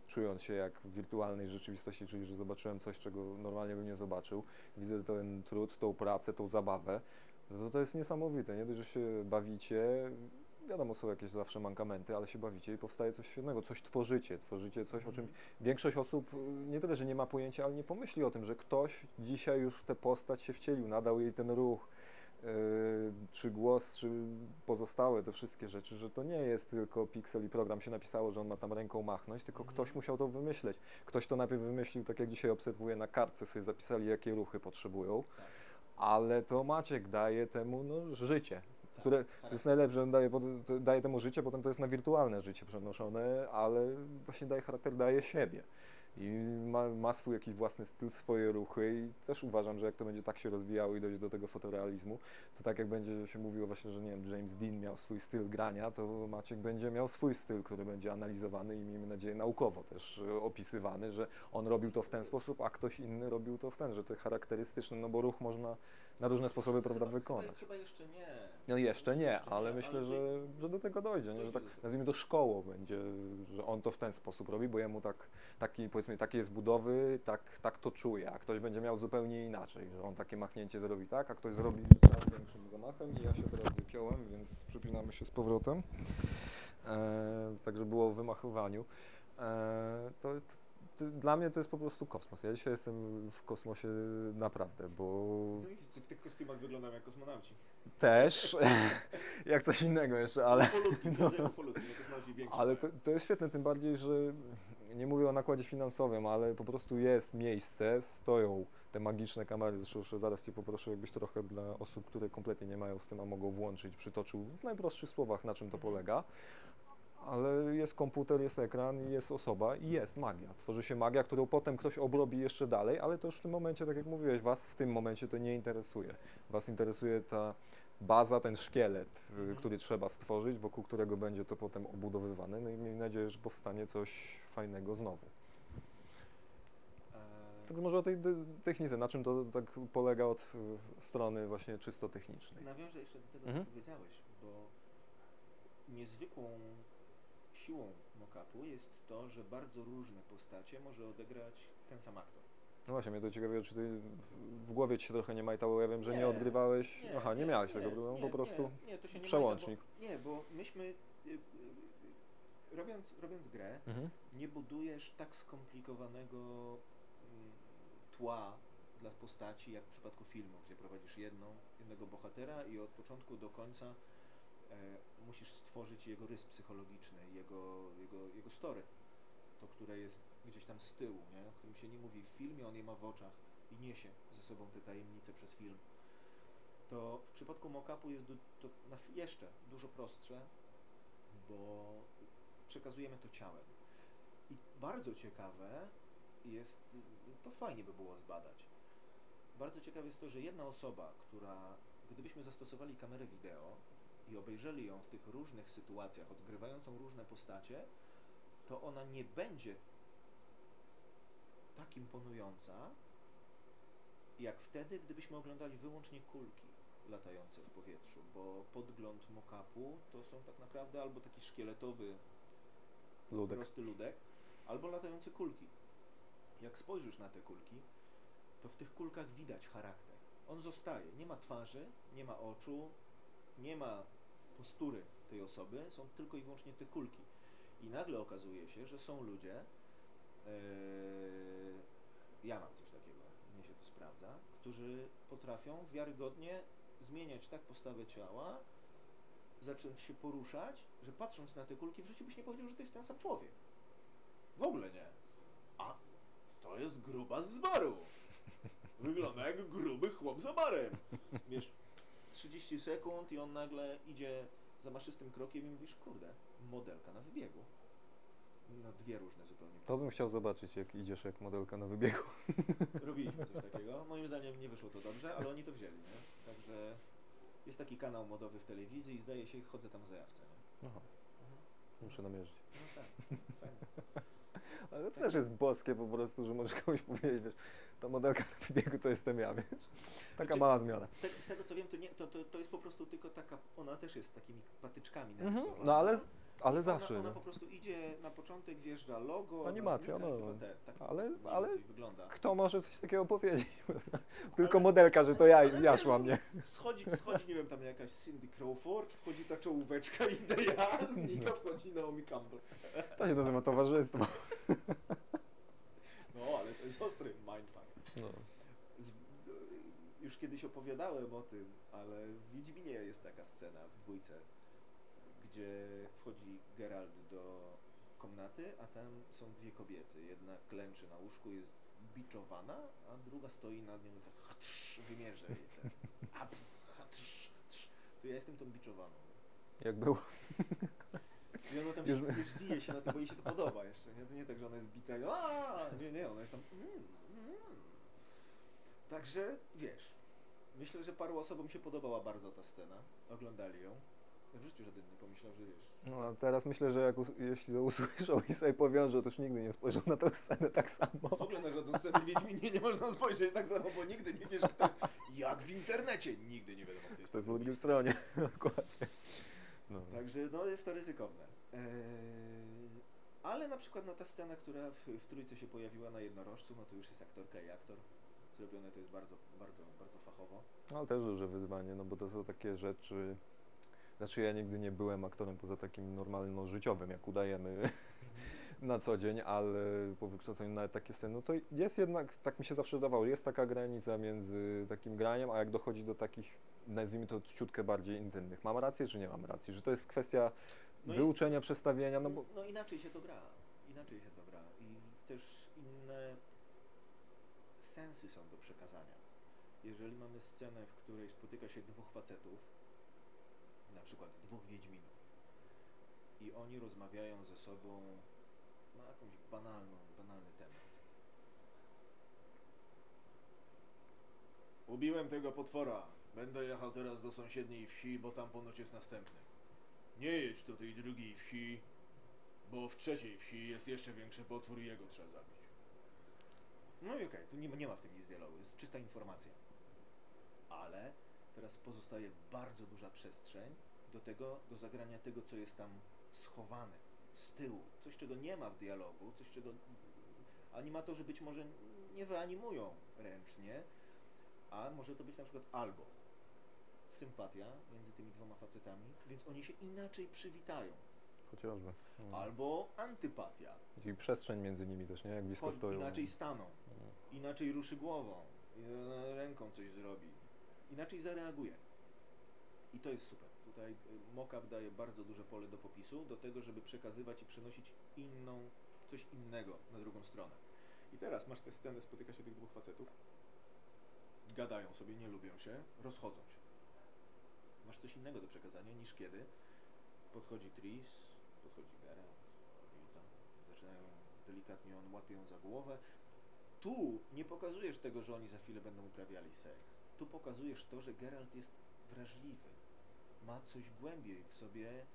Speaker 2: czując się jak w wirtualnej rzeczywistości, czyli że zobaczyłem coś, czego normalnie bym nie zobaczył, widzę ten trud, tą pracę, tą zabawę, no to to jest niesamowite. Nie dość, że się bawicie, wiadomo, są jakieś zawsze mankamenty, ale się bawicie i powstaje coś świetnego, coś tworzycie, tworzycie coś, o czym większość osób y, nie tyle, że nie ma pojęcia, ale nie pomyśli o tym, że ktoś dzisiaj już w tę postać się wcielił, nadał jej ten ruch, yy, czy głos, czy pozostałe te wszystkie rzeczy, że to nie jest tylko piksel i program się napisało, że on ma tam ręką machnąć, tylko
Speaker 3: Mhm.
Speaker 2: ktoś musiał to wymyśleć. Ktoś to najpierw wymyślił, tak jak dzisiaj obserwuję na kartce, sobie zapisali, jakie ruchy potrzebują,
Speaker 3: Tak.
Speaker 2: ale to Maciek daje temu no, życie. Które to jest najlepsze, on daje, daje temu życie, potem to jest na wirtualne życie przenoszone, ale właśnie daje charakter, daje siebie. I ma, ma swój jakiś własny styl, swoje ruchy i też uważam, że jak to będzie tak się rozwijało i dojdzie do tego fotorealizmu, to tak jak będzie się mówiło właśnie, że nie wiem, James Dean miał swój styl grania, to Maciek będzie miał swój styl, który będzie analizowany i miejmy nadzieję naukowo też e, opisywany, że on robił to w ten sposób, a ktoś inny robił to w ten, że to charakterystyczne, no bo ruch można na różne sposoby, prawda, wykonać.
Speaker 3: Chyba jeszcze nie.
Speaker 2: No jeszcze nie, ale myślę, że, że do tego dojdzie, nie? że tak nazwijmy to szkołą będzie, że on to w ten sposób robi, bo jemu tak, taki, powiedzmy, takie jest budowy, tak, tak to czuje, a ktoś będzie miał zupełnie inaczej, że on takie machnięcie zrobi tak, a ktoś zrobi coraz większym zamachem i ja się teraz wypiąłem, więc przypinamy się z powrotem, e, także było o wymachowaniu. E, to, dla mnie to jest po prostu kosmos, ja dzisiaj jestem w kosmosie naprawdę, bo
Speaker 3: No i w tych kostiumach wyglądam jak kosmonauci.
Speaker 2: Też, jak coś innego jeszcze, ale...
Speaker 3: Ufolutki, no. ufolutki, no kosmonauci więksi.
Speaker 2: Ale to, to jest świetne, tym bardziej, że nie mówię o nakładzie finansowym, ale po prostu jest miejsce, stoją te magiczne kamery, zresztą zaraz Cię poproszę, jakbyś trochę dla osób, które kompletnie nie mają z tym, a mogą włączyć, przytoczył w najprostszych słowach, na czym to polega. Ale jest komputer, jest ekran, jest osoba i jest magia. Tworzy się magia, którą potem ktoś obrobi jeszcze dalej, ale to już w tym momencie, tak jak mówiłeś, Was w tym momencie to nie interesuje. Was interesuje ta baza, ten szkielet, y,
Speaker 3: Mhm.
Speaker 2: który trzeba stworzyć, wokół którego będzie to potem obudowywane. No i miejmy nadzieję, że powstanie coś fajnego znowu. Tak może o tej technice, na czym to tak polega od y, strony właśnie czysto technicznej.
Speaker 3: Nawiążę jeszcze do tego,
Speaker 2: Mhm.
Speaker 3: co powiedziałeś, bo niezwykłą siłą mock-upu jest to, że bardzo różne postacie może odegrać ten sam aktor.
Speaker 2: No właśnie, mnie to ciekawiło, czy ty w głowie ci się trochę nie majtało, ja wiem, że nie,
Speaker 3: Nie.
Speaker 2: odgrywałeś, aha, nie, miałeś tego problemu,
Speaker 3: nie,
Speaker 2: po prostu
Speaker 3: Nie, nie, to się nie
Speaker 2: przełącznik.
Speaker 3: Majta, bo, nie, bo myśmy y, y, y, robiąc, robiąc grę,
Speaker 2: Mhm.
Speaker 3: nie budujesz tak skomplikowanego mm, tła dla postaci, jak w przypadku filmu, gdzie prowadzisz jedną, jednego bohatera i od początku do końca musisz stworzyć jego rys psychologiczny, jego, jego, jego story. To, które jest gdzieś tam z tyłu, nie? o którym się nie mówi w filmie, on je ma w oczach i niesie ze sobą te tajemnice przez film. To w przypadku mock-upu jest to jeszcze dużo prostsze, bo przekazujemy to ciałem. I bardzo ciekawe jest, to fajnie by było zbadać. Bardzo ciekawe jest to, że jedna osoba, która, gdybyśmy zastosowali kamerę wideo i obejrzeli ją w tych różnych sytuacjach, odgrywającą różne postacie, to ona nie będzie tak imponująca, jak wtedy, gdybyśmy oglądali wyłącznie kulki latające w powietrzu, bo podgląd mock-upu to są tak naprawdę albo taki szkieletowy
Speaker 2: Ludek.
Speaker 3: prosty ludek, albo latające kulki. Jak spojrzysz na te kulki, to w tych kulkach widać charakter. On zostaje. Nie ma twarzy, nie ma oczu, nie ma postury tej osoby, są tylko i wyłącznie te kulki. I nagle okazuje się, że są ludzie, yy, ja mam coś takiego, mnie się to sprawdza, którzy potrafią wiarygodnie zmieniać tak postawę ciała, zacząć się poruszać, że patrząc na te kulki w życiu byś nie powiedział, że to jest ten sam człowiek. W ogóle nie. A to jest gruba z baru. Wygląda jak gruby chłop za barem. Wiesz, 30 sekund i on nagle idzie zamaszystym krokiem i mówisz, kurde, modelka na wybiegu. No dwie różne zupełnie
Speaker 2: To bym chciał zobaczyć, jak idziesz jak modelka na wybiegu.
Speaker 3: Robiliśmy coś takiego. Moim zdaniem nie wyszło to dobrze, ale oni to wzięli, nie? Także jest taki kanał modowy w telewizji i zdaje się, chodzę tam w zajawce, nie?
Speaker 2: Aha,
Speaker 3: Mhm.
Speaker 2: muszę namierzyć.
Speaker 3: No tak, fajnie.
Speaker 2: Ale to też jest boskie po prostu, że możesz komuś powiedzieć, wiesz, ta modelka na wybiegu to jestem ja, wiesz. Taka
Speaker 3: Znaczy-
Speaker 2: mała zmiana.
Speaker 3: Z, te, z tego co wiem, to, nie, to, to, to jest po prostu tylko taka, ona też jest takimi patyczkami
Speaker 2: Mhm.
Speaker 3: narysowana.
Speaker 2: No ale, ale
Speaker 3: Ona,
Speaker 2: zawsze,
Speaker 3: Ona
Speaker 2: no.
Speaker 3: po prostu idzie na początek, wjeżdża logo,
Speaker 2: Animacja, no.
Speaker 3: chyba te, tak,
Speaker 2: Ale-
Speaker 3: mniej
Speaker 2: ale-
Speaker 3: więcej wygląda.
Speaker 2: Kto może coś takiego powiedzieć? Tylko modelka, że to ja,
Speaker 3: Ale
Speaker 2: ja szłam,
Speaker 3: no,
Speaker 2: nie?
Speaker 3: Schodzi, schodzi, nie wiem, tam jakaś Cindy Crawford, wchodzi ta czołóweczka, idę ja, znika, wchodzi Naomi Campbell.
Speaker 2: To się nazywa towarzystwo.
Speaker 3: No, ale to jest ostry mindfuck.
Speaker 2: No.
Speaker 3: Z, już kiedyś opowiadałem o tym, ale w Wiedźminie jest taka scena w dwójce, gdzie wchodzi Geralt do komnaty, a tam są dwie kobiety. Jedna klęczy na łóżku, jest biczowana, a druga stoi nad nią i tak hatrz, wymierza jej ten. A, hatrz, hatrz. To To ja jestem tą biczowaną.
Speaker 2: Jak było?
Speaker 3: I ona tam
Speaker 2: Już-
Speaker 3: się, wiesz, wije się na tym, bo jej się to podoba jeszcze. Nie, to nie tak, że ona jest bita "Aaa!" Nie, nie, ona jest tam mm, mm. Także, wiesz, myślę, że paru osobom się podobała bardzo ta scena. Oglądali ją. W życiu żaden nie pomyślał, że wiesz.
Speaker 2: No a teraz myślę, że jak us- jeśli to usłyszą i sobie powiążą, to już nigdy nie spojrzą na tę scenę tak samo.
Speaker 3: W ogóle na żadną scenę Wiedźminie nie można spojrzeć tak samo, bo nigdy nie wiesz, kto Jak w internecie nigdy nie wiadomo, kto jest,
Speaker 2: To jest
Speaker 3: po drugiej
Speaker 2: stronie. Dokładnie. No.
Speaker 3: Także no jest to ryzykowne. Eee, ale na przykład no, ta scena, która w, w trójce się pojawiła na jednorożcu, no to już jest aktorka i aktor. Zrobione to jest bardzo, bardzo, bardzo fachowo.
Speaker 2: No, ale też duże wyzwanie, no bo to są takie rzeczy. Znaczy ja nigdy nie byłem aktorem poza takim normalno-życiowym, jak udajemy na co dzień, ale po wykształceniu nawet takie sceny, no to jest jednak, tak mi się zawsze wydawało, jest taka granica między takim graniem, a jak dochodzi do takich, nazwijmy to ciutkę bardziej intymnych. Mam rację, czy nie mam racji? Że to jest kwestia
Speaker 3: No jest-
Speaker 2: wyuczenia, przestawienia, no bo
Speaker 3: No inaczej się to gra. Inaczej się to gra. I też inne sensy są do przekazania. Jeżeli mamy scenę, w której spotyka się dwóch facetów, na przykład dwóch wiedźminów, i oni rozmawiają ze sobą na jakąś banalną, banalny temat. Ubiłem tego potwora. Będę jechał teraz do sąsiedniej wsi, bo tam ponoć jest następny. Nie jedź do tej drugiej wsi, bo w trzeciej wsi jest jeszcze większy potwór i jego trzeba zabić. No i okej, tu nie, ma- nie ma w tym nic dialogu, jest czysta informacja. Ale teraz pozostaje bardzo duża przestrzeń do tego, do zagrania tego, co jest tam schowane z tyłu. Coś, czego nie ma w dialogu, coś, czego animatorzy być może nie wyanimują ręcznie, a może to być na przykład albo sympatia między tymi dwoma facetami, więc oni się inaczej przywitają.
Speaker 2: chociażby. No.
Speaker 3: Albo antypatia.
Speaker 2: I przestrzeń między nimi też, nie? Jak blisko
Speaker 3: Kon-
Speaker 2: stoją.
Speaker 3: Inaczej staną,
Speaker 2: No.
Speaker 3: inaczej ruszy głową, e, ręką coś zrobi, inaczej zareaguje. I to jest super. Tutaj y, mockup daje bardzo duże pole do popisu, do tego, żeby przekazywać i przenosić inną, coś innego na drugą stronę. I teraz masz tę scenę, spotyka się tych dwóch facetów, gadają sobie, nie lubią się, rozchodzą się. Masz coś innego do przekazania niż kiedy podchodzi Tris, podchodzi Geralt i tam zaczynają delikatnie, on łapie ją za głowę. Tu nie pokazujesz tego, że oni za chwilę będą uprawiali seks. Tu pokazujesz to, że Geralt jest wrażliwy. Ma coś głębiej w sobie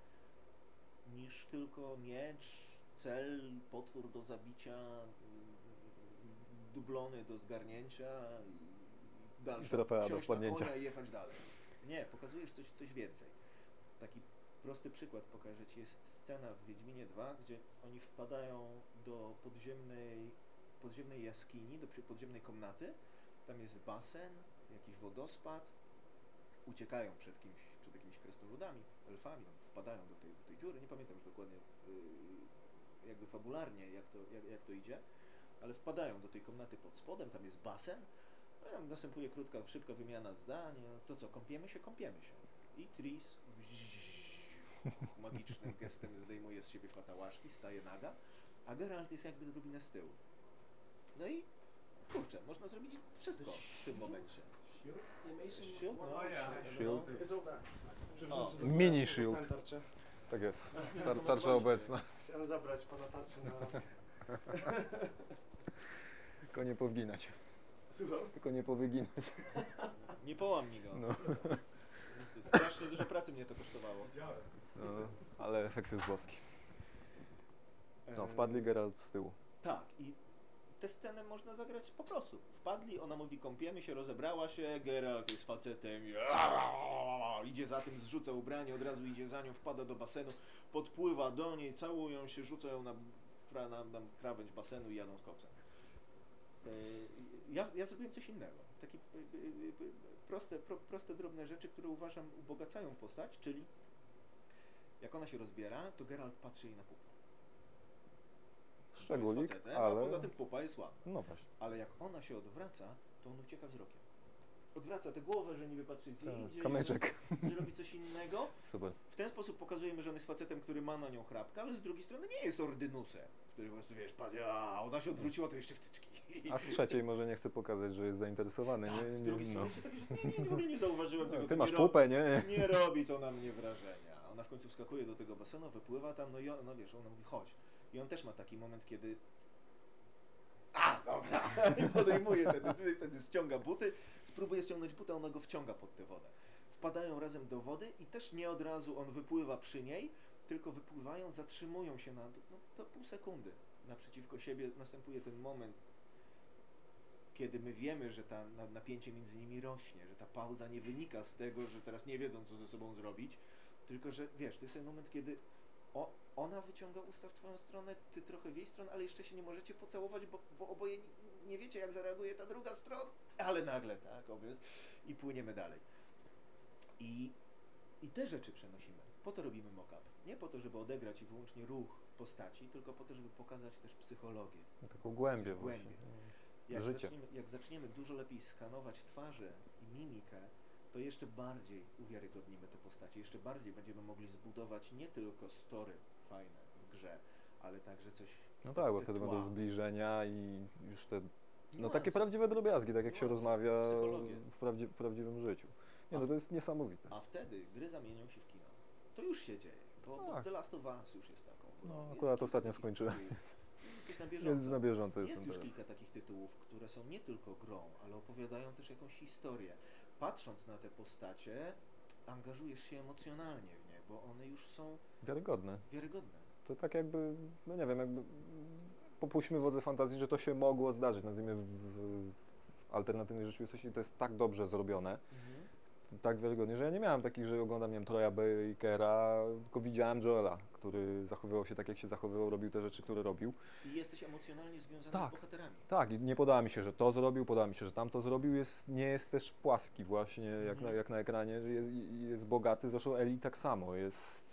Speaker 3: niż tylko miecz, cel, potwór do zabicia, dublony do zgarnięcia i dalsze.
Speaker 2: Trofea do
Speaker 3: konia i jechać dalej. Nie, pokazujesz coś, coś więcej. Taki prosty przykład pokażę Ci. Jest scena w Wiedźminie 2, gdzie oni wpadają do podziemnej, podziemnej jaskini, do podziemnej komnaty. Tam jest basen, jakiś wodospad. Uciekają przed kimś, przed jakimiś krasnoludami, elfami, tam wpadają do tej, do tej dziury. Nie pamiętam już dokładnie yy, jakby fabularnie, jak to, jak, jak to idzie, ale wpadają do tej komnaty pod spodem, tam jest basen. No tam następuje krótka, szybka wymiana zdań. To co, kąpiemy się? Kąpiemy się. I Tris magicznym gestem zdejmuje z siebie fatałaszki, staje naga, a Geralt jest jakby odrobinę z tyłu. No i kurczę, można zrobić wszystko w tym momencie. Shield? No,
Speaker 2: Shield.
Speaker 4: Przepraszam,
Speaker 2: Mini shield.
Speaker 4: dostałem tarczę.
Speaker 2: Tak jest. Tar- tarcza obecna.
Speaker 4: Chciałem zabrać pana tarczę na.
Speaker 2: Tylko nie powginać.
Speaker 4: Słucham?
Speaker 2: Tylko nie powyginać.
Speaker 3: Nie połam mi go.
Speaker 2: No.
Speaker 3: To strasznie dużo pracy mnie to kosztowało.
Speaker 2: No, ale efekt jest boski. No, wpadli Geralt z tyłu.
Speaker 3: Tak, i tę scenę można zagrać po prostu. Wpadli, ona mówi kąpiemy się, rozebrała się, Geralt jest facetem, idzie za tym, zrzuca ubranie, od razu idzie za nią, wpada do basenu, podpływa do niej, całują się, rzucają na, na, na krawędź basenu i jadą z koksem. Yy, Ja, ja zrobiłem coś innego. Takie y, y, proste, pro, proste, drobne rzeczy, które uważam ubogacają postać, czyli jak ona się rozbiera, to Geralt patrzy jej na pupę.
Speaker 2: Szczególik,
Speaker 3: jest facetem, a
Speaker 2: ale...
Speaker 3: poza tym pupa jest ładna.
Speaker 2: No właśnie.
Speaker 3: Ale jak ona się odwraca, to on ucieka wzrokiem. Odwraca tę głowę, że niby patrzy gdzie
Speaker 2: Tak,
Speaker 3: indziej,
Speaker 2: kamyczek.
Speaker 3: Że, że robi coś innego.
Speaker 2: Super.
Speaker 3: W ten sposób pokazujemy, że on jest facetem, który ma na nią chrapkę, ale z drugiej strony nie jest ordynusem, który po prostu, wiesz, padnie, a ona się odwróciła, to jeszcze w cycki.
Speaker 2: A z trzeciej może nie chce pokazać, że jest zainteresowany.
Speaker 3: Tak,
Speaker 2: Nie,
Speaker 3: z
Speaker 2: nie,
Speaker 3: drugiej
Speaker 2: no.
Speaker 3: strony się tak, że nie, nie, w ogóle nie zauważyłem tego.
Speaker 2: Ty masz
Speaker 3: nie
Speaker 2: pupę, nie?
Speaker 3: Nie robi to na mnie wrażenia. Ona w końcu wskakuje do tego basenu, wypływa tam, no i on, no wiesz, ona mówi, chodź. I on też ma taki moment, kiedy a, dobra. I podejmuje te decyzje, wtedy ściąga buty, spróbuje ściągnąć buty, a ona go wciąga pod tę wodę. Wpadają razem do wody i też nie od razu on wypływa przy niej, tylko wypływają, zatrzymują się na no, to pół sekundy naprzeciwko siebie. Następuje ten moment, kiedy my wiemy, że na- napięcie między nimi rośnie, że ta pauza nie wynika z tego, że teraz nie wiedzą, co ze sobą zrobić, tylko że wiesz, to jest ten moment, kiedy o, ona wyciąga usta w twoją stronę, ty trochę w jej stronę, ale jeszcze się nie możecie pocałować, bo, bo oboje nie, wiecie, jak zareaguje ta druga strona. Ale nagle, tak, obvious. I płyniemy dalej. I, I te rzeczy przenosimy. Po to robimy mock-up. Nie po to, żeby odegrać i wyłącznie ruch postaci, tylko po to, żeby pokazać też psychologię.
Speaker 2: Taką głębię właśnie.
Speaker 3: głębiej. Jak
Speaker 2: Życie.
Speaker 3: zaczniemy, jak zaczniemy dużo lepiej skanować twarze i mimikę, to jeszcze bardziej uwiarygodnimy te postacie, jeszcze bardziej będziemy mogli zbudować nie tylko story fajne w grze, ale także coś.
Speaker 2: No tak, bo
Speaker 3: te
Speaker 2: wtedy
Speaker 3: tła,
Speaker 2: będą zbliżenia i już te No
Speaker 3: niuanse.
Speaker 2: takie prawdziwe drobiazgi, tak jak się
Speaker 3: Niuanse,
Speaker 2: rozmawia
Speaker 3: psychologię.
Speaker 2: w, prawdzi w prawdziwym życiu. Nie, no to jest niesamowite.
Speaker 3: A wtedy gry zamienią się w kino. To już się dzieje, bo, bo
Speaker 2: Tak.
Speaker 3: The Last of Us już jest taką.
Speaker 2: No,
Speaker 3: Jest
Speaker 2: akurat ostatnio skończyłem.
Speaker 3: Jesteś na bieżąco.
Speaker 2: na bieżąco
Speaker 3: Jest już
Speaker 2: teraz.
Speaker 3: kilka takich tytułów, które są nie tylko grą, ale opowiadają też jakąś historię. Patrząc na te postacie, angażujesz się emocjonalnie bo one już są
Speaker 2: Wiarygodne.
Speaker 3: wiarygodne.
Speaker 2: To tak jakby, no nie wiem, jakby popuśćmy wodze fantazji, że to się mogło zdarzyć, nazwijmy w, w alternatywnej rzeczywistości, to jest tak dobrze zrobione, tak wiarygodnie, że ja nie miałem takich, że oglądam, nie wiem, Troya Bakera, tylko widziałem Joela, który zachowywał się tak, jak się zachowywał, robił te rzeczy, które robił.
Speaker 3: I jesteś emocjonalnie związany
Speaker 2: Tak.
Speaker 3: z bohaterami.
Speaker 2: Tak, i nie podoba mi się, że to zrobił, podoba mi się, że tamto zrobił, jest, nie jest też płaski właśnie, jak, na,
Speaker 3: Mhm.
Speaker 2: jak na ekranie, jest, jest bogaty, zresztą Eli tak samo, jest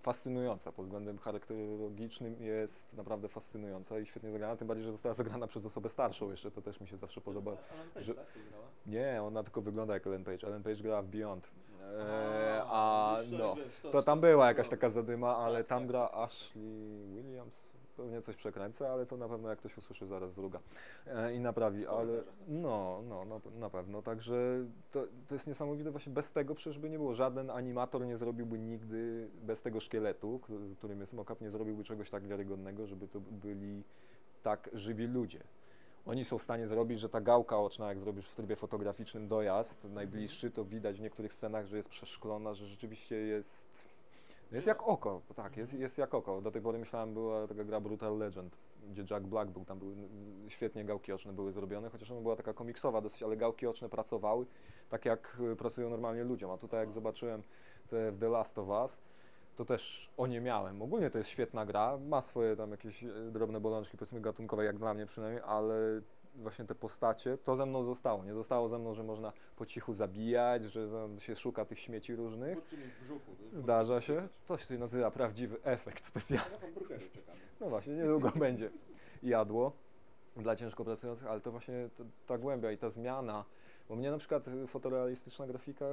Speaker 2: fascynująca pod względem charakterologicznym, jest naprawdę fascynująca i świetnie zagrana, tym bardziej, że została zagrana przez osobę starszą jeszcze, to też mi się zawsze podoba.
Speaker 3: Alan Page,
Speaker 2: że-
Speaker 3: tak?
Speaker 2: Nie, ona tylko wygląda jak Ellen Page, Ellen Page grała w Beyond,
Speaker 3: Eee,
Speaker 2: e, a no, to tam była jakaś taka zadyma, ale
Speaker 3: Tak,
Speaker 2: tam
Speaker 3: tak,
Speaker 2: gra
Speaker 3: tak, tak.
Speaker 2: Ashley Williams, pewnie coś przekręcę, ale to na pewno jak ktoś usłyszy zaraz zruga e, i naprawi, ale
Speaker 3: komentarzach napisz.
Speaker 2: no, no, na, pewno, także to, to jest niesamowite, właśnie bez tego przecież by nie było, żaden animator nie zrobiłby nigdy, bez tego szkieletu, któ- którym jest mockup, nie zrobiłby czegoś tak wiarygodnego, żeby to byli tak żywi ludzie. Oni są w stanie zrobić, że ta gałka oczna, jak zrobisz w trybie fotograficznym dojazd najbliższy, to widać w niektórych scenach, że jest przeszklona, że rzeczywiście jest. no Jest jak oko, tak, jest, jest jak oko. Do tej pory myślałem, była taka gra Brutal Legend, gdzie Jack Black był, tam były świetnie gałki oczne były zrobione, chociaż ona była taka komiksowa dosyć, ale gałki oczne pracowały tak jak pracują normalnie ludziom. A tutaj jak zobaczyłem te w The Last of Us, to też o nie miałem. Ogólnie to jest świetna gra, ma swoje tam jakieś e, drobne bolączki, powiedzmy gatunkowe, jak dla mnie przynajmniej, ale właśnie te postacie, to ze mną zostało. Nie zostało ze mną, że można po cichu zabijać, że się szuka tych śmieci różnych.
Speaker 3: Brzuchu.
Speaker 2: Zdarza się. To się nazywa prawdziwy efekt specjalny. No właśnie, niedługo będzie jadło dla ciężko pracujących, ale to właśnie ta, ta głębia i ta zmiana, bo mnie na przykład fotorealistyczna grafika,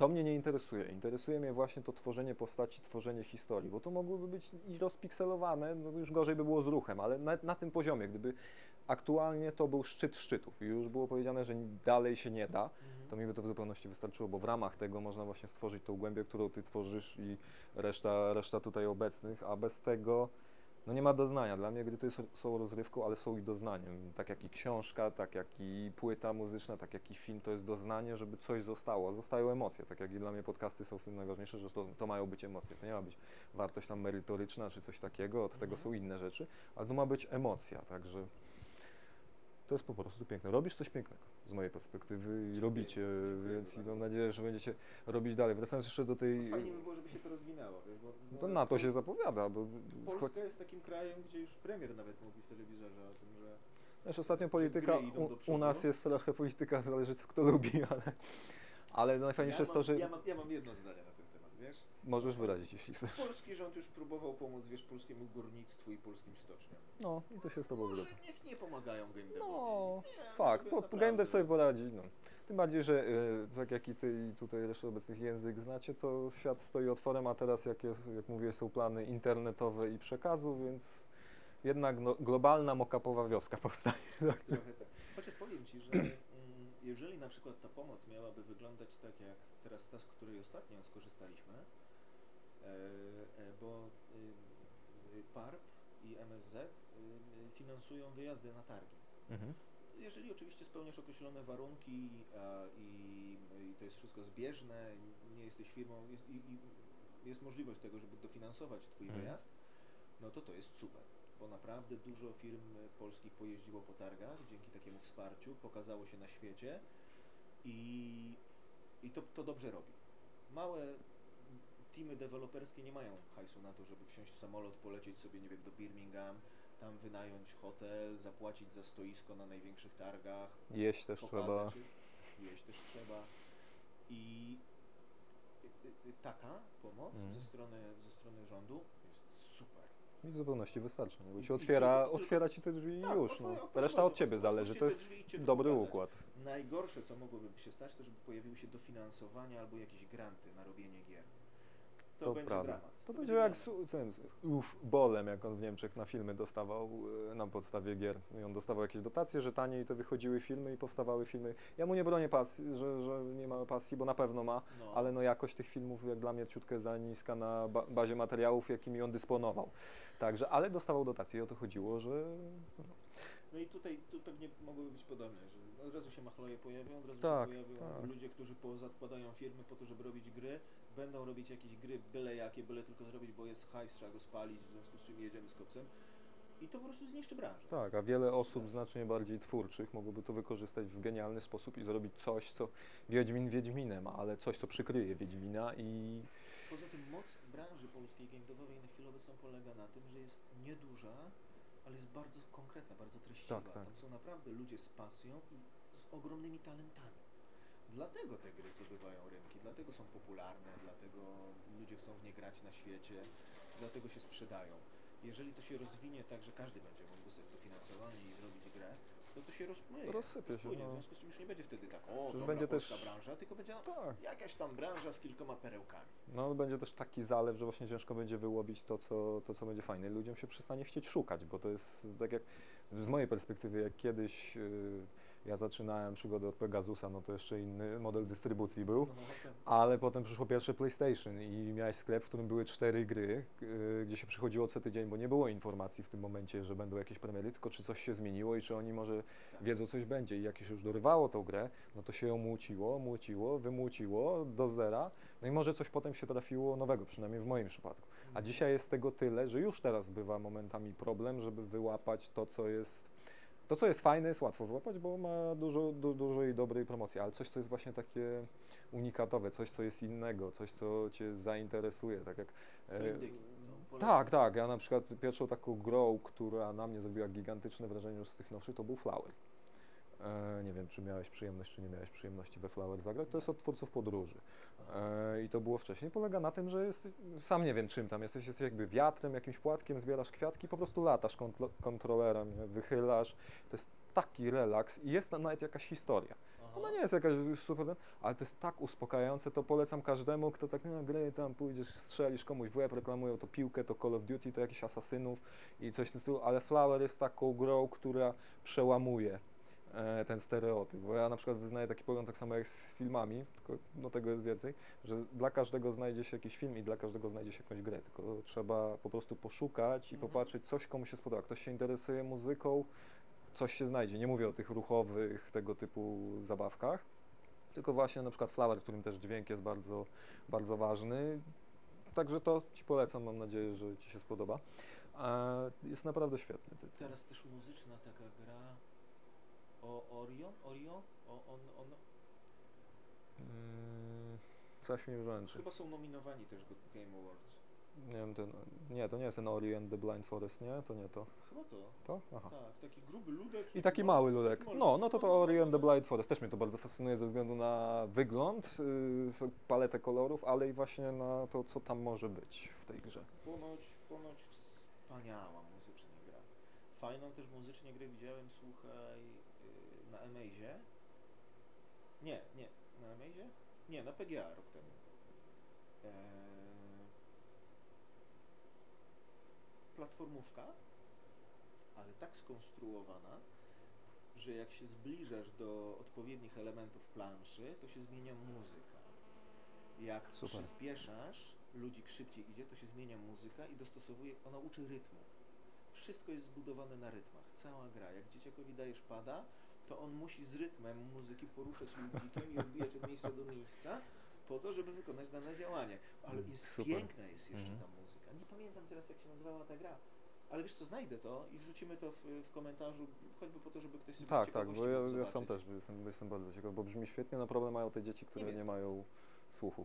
Speaker 2: to mnie nie interesuje. Interesuje mnie właśnie to tworzenie postaci, tworzenie historii, bo to mogłyby być i rozpikselowane, no już gorzej by było z ruchem, ale na, na tym poziomie, gdyby aktualnie to był szczyt szczytów i już było powiedziane, że dalej się nie da, to mi by to w zupełności wystarczyło, bo w ramach tego można właśnie stworzyć tą głębię, którą ty tworzysz i reszta, reszta tutaj obecnych, a bez tego no nie ma doznania. Dla mnie gry to jest, są rozrywką, ale są i doznaniem. Tak jak i książka, tak jak i płyta muzyczna, tak jak i film, to jest doznanie, żeby coś zostało. Zostają emocje, tak jak i dla mnie podcasty są w tym najważniejsze, że to, to mają być emocje. To nie ma być wartość tam merytoryczna czy coś takiego, od tego są inne rzeczy, ale to ma być emocja, także to jest po prostu piękne. Robisz coś pięknego z mojej perspektywy i robicie,
Speaker 3: dziękuję
Speaker 2: więc i
Speaker 3: bardzo.
Speaker 2: mam nadzieję, że będziecie robić dalej. Wracając jeszcze do tej...
Speaker 3: No Fajnie by było, żeby się to rozwinęło, wiesz, bo...
Speaker 2: To na to się zapowiada, bo
Speaker 3: Polska jest takim krajem, gdzie już premier nawet mówi w telewizorze o tym, że...
Speaker 2: Wiesz, ostatnio polityka, u, u nas jest trochę polityka, zależy co kto lubi, ale, ale najfajniejsze
Speaker 3: ja
Speaker 2: jest to, że
Speaker 3: Ja mam, ja mam jedno zdanie wiesz?
Speaker 2: możesz wyrazić, jeśli chcesz.
Speaker 3: Polski rząd już próbował pomóc, wiesz, polskiemu górnictwu i polskim stoczniom.
Speaker 2: No, i to się z tobą
Speaker 3: Może
Speaker 2: zgodzę.
Speaker 3: niech nie pomagają game devowi.
Speaker 2: No,
Speaker 3: Nie,
Speaker 2: fakt,
Speaker 3: żeby
Speaker 2: po, game dev sobie poradzi, no. Tym bardziej, że y, tak jak i ty i tutaj reszta obecnych język znacie, to świat stoi otworem, a teraz jak, jest, jak mówię, są plany internetowe i przekazu, więc jednak no, globalna mokapowa wioska powstaje.
Speaker 3: Trochę tak. Chociaż powiem Ci, że jeżeli na przykład ta pomoc miałaby wyglądać tak jak teraz ta, z której ostatnio skorzystaliśmy, e, e, bo y, y, PARP i MSZ y, y, finansują wyjazdy na targi.
Speaker 2: Mhm.
Speaker 3: Jeżeli oczywiście spełniasz określone warunki i, to jest wszystko zbieżne, nie jesteś firmą jest, i, i jest możliwość tego, żeby dofinansować Twój
Speaker 2: Mhm.
Speaker 3: wyjazd, no to to jest super, bo naprawdę dużo firm polskich pojeździło po targach dzięki takiemu wsparciu, pokazało się na świecie i, i to, to dobrze robi. Małe teamy deweloperskie nie mają hajsu na to, żeby wsiąść w samolot, polecieć sobie, nie wiem, do Birmingham, tam wynająć hotel, zapłacić za stoisko na największych targach,
Speaker 2: Jeść też trzeba.
Speaker 3: pokazać, jeść też trzeba. I taka pomoc
Speaker 2: Mhm.
Speaker 3: ze, strony, ze strony rządu.
Speaker 2: I w zupełności wystarczy, nie? bo ci otwiera, otwiera ci te drzwi i
Speaker 3: Tak,
Speaker 2: już. No. Reszta od ciebie zależy, to
Speaker 3: te
Speaker 2: jest
Speaker 3: drzwi i cię
Speaker 2: dobry
Speaker 3: pokazać.
Speaker 2: układ.
Speaker 3: Najgorsze, co mogłoby się stać, to żeby pojawiły się dofinansowania albo jakieś granty na robienie gier. To,
Speaker 2: To
Speaker 3: będzie
Speaker 2: prawda.
Speaker 3: dramat.
Speaker 2: To będzie jak z tym, uf, Bolem, jak on w Niemczech na filmy dostawał e, na podstawie gier. I on dostawał jakieś dotacje, że taniej to wychodziły filmy i powstawały filmy. Ja mu nie bronię pasji, że, że nie ma pasji, bo na pewno ma,
Speaker 3: No.
Speaker 2: ale no jakość tych filmów jak dla mnie ciutkę za niska na ba bazie materiałów, jakimi on dysponował. Także, ale dostawał dotacje i o to chodziło, że
Speaker 3: No i tutaj tu pewnie mogłoby być podobne, że od razu się machloje pojawią, od razu
Speaker 2: Tak,
Speaker 3: się pojawią
Speaker 2: tak.
Speaker 3: ludzie, którzy zakładają firmy po to, żeby robić gry, będą robić jakieś gry byle jakie, byle tylko zrobić, bo jest hajs, trzeba go spalić, w związku z czym jedziemy z koksem. I to po prostu zniszczy branżę.
Speaker 2: Tak, a wiele osób znacznie bardziej twórczych mogłoby to wykorzystać w genialny sposób i zrobić coś, co Wiedźmin Wiedźminem, ale coś, co przykryje Wiedźmina i
Speaker 3: Poza tym moc branży polskiej game na chwilę obecną polega na tym, że jest nieduża, ale jest bardzo konkretna, bardzo treściwa.
Speaker 2: Tak, tak.
Speaker 3: Tam są naprawdę ludzie z pasją i z ogromnymi talentami. Dlatego te gry zdobywają rynki, dlatego są popularne, dlatego ludzie chcą w nie grać na świecie, dlatego się sprzedają. Jeżeli to się rozwinie tak, że każdy będzie mógł dostać dofinansowanie i zrobić grę, to to się rozmyje.
Speaker 2: Rozsypie się, no.
Speaker 3: W związku z czym już nie będzie wtedy tak, o, dobra
Speaker 2: będzie też-
Speaker 3: branża, tylko będzie no,
Speaker 2: tak.
Speaker 3: jakaś tam branża z kilkoma perełkami.
Speaker 2: No, będzie też taki zalew, że właśnie ciężko będzie wyłowić to co, to, co będzie fajne. I Ludziom się przestanie chcieć szukać, bo to jest tak jak z mojej perspektywy, jak kiedyś yy, ja zaczynałem przygodę od Pegasusa, no to jeszcze inny model dystrybucji był.
Speaker 3: No, ten-
Speaker 2: Ale potem przyszło pierwsze PlayStation i miałeś sklep, w którym były cztery gry, yy, gdzie się przychodziło co tydzień, bo nie było informacji w tym momencie, że będą jakieś premiery, tylko czy coś się zmieniło i czy oni może
Speaker 3: Tak.
Speaker 2: wiedzą coś będzie. I jak się już dorywało tą grę, no to się ją młóciło, młóciło, wymłóciło do zera, no i może coś potem się trafiło nowego, przynajmniej w moim przypadku. A dzisiaj jest tego tyle, że już teraz bywa momentami problem, żeby wyłapać to, co jest to, co jest fajne, jest łatwo wyłapać, bo ma dużo, du, dużo i dobrej promocji, ale coś, co jest właśnie takie unikatowe, coś, co jest innego, coś, co Cię zainteresuje, tak jak... E,
Speaker 3: indyki, no,
Speaker 2: tak, tak. Ja na przykład pierwszą taką grą, która na mnie zrobiła gigantyczne wrażenie już z tych nowszych, to był Flower. E, nie wiem, czy miałeś przyjemność, czy nie miałeś przyjemności we Flower zagrać. To jest od twórców podróży. E, I to było wcześniej. Polega na tym, że jest, sam nie wiem czym tam jesteś, jesteś jakby wiatrem, jakimś płatkiem, zbierasz kwiatki, po prostu latasz kontro, kontrolerem, nie? wychylasz. To jest taki relaks i jest tam nawet jakaś historia.
Speaker 3: Aha.
Speaker 2: Ona nie jest jakaś super, ale to jest tak uspokajające, to polecam każdemu, kto tak na gry tam pójdziesz, strzelisz komuś w łeb, reklamują to piłkę, to Call of Duty, to jakiś asasynów i coś w tym stylu, ale Flower jest taką grą, która przełamuje ten stereotyp, bo ja na przykład wyznaję taki pogląd tak samo jak z filmami, tylko do tego jest więcej, że dla każdego znajdzie się jakiś film i dla każdego znajdzie się jakąś grę, tylko trzeba po prostu poszukać i
Speaker 3: Mhm.
Speaker 2: popatrzeć, coś komu się spodoba. Ktoś się interesuje muzyką, coś się znajdzie. Nie mówię o tych ruchowych, tego typu zabawkach, tylko właśnie na przykład Flower, którym też dźwięk jest bardzo, bardzo ważny. Także to Ci polecam, mam nadzieję, że Ci się spodoba. E, Jest naprawdę świetny tytuł.
Speaker 3: Teraz też muzyczna taka gra o Orion? Orion? O, on, on,
Speaker 2: Mm, Coś mi wręczy.
Speaker 3: chyba są nominowani też do Game Awards.
Speaker 2: Nie wiem, ten, nie, to nie jest ten Ori and the Blind Forest, nie? To nie to.
Speaker 3: Chyba to.
Speaker 2: To? Aha.
Speaker 3: Tak, taki gruby ludek.
Speaker 2: I taki mały ludek. No, no to to Ori and the Blind Forest. Też mnie to bardzo fascynuje ze względu na wygląd, yy, paletę kolorów, ale i właśnie na to, co tam może być w tej grze.
Speaker 3: Ponoć, ponoć wspaniała muzycznie gra. Fajną też muzycznie grę widziałem, słuchaj, na Amazie. Nie, nie. Na Amazie? Nie, na PGA rok temu. Eee, platformówka, ale tak skonstruowana, że jak się zbliżasz do odpowiednich elementów planszy, to się zmienia muzyka. Jak
Speaker 2: Super.
Speaker 3: przyspieszasz, ludzik szybciej idzie, to się zmienia muzyka i dostosowuje, ona uczy rytmów. Wszystko jest zbudowane na rytmach, cała gra. Jak dzieciakowi dajesz pada, to on musi z rytmem muzyki poruszać ludzikiem i odbijać od miejsca do miejsca, po to, żeby wykonać dane działanie. Ale jest
Speaker 2: Super.
Speaker 3: piękna jest jeszcze
Speaker 2: Mhm.
Speaker 3: ta muzyka. Nie pamiętam teraz, jak się nazywała ta gra. Ale wiesz co, znajdę to i wrzucimy to w, w komentarzu, choćby po to, żeby ktoś sobie
Speaker 2: Tak, tak, bo ja, ja sam też jestem, jestem bardzo ciekaw, bo brzmi świetnie, no problem mają te dzieci, które nie,
Speaker 3: Niemiecki.
Speaker 2: mają słuchu.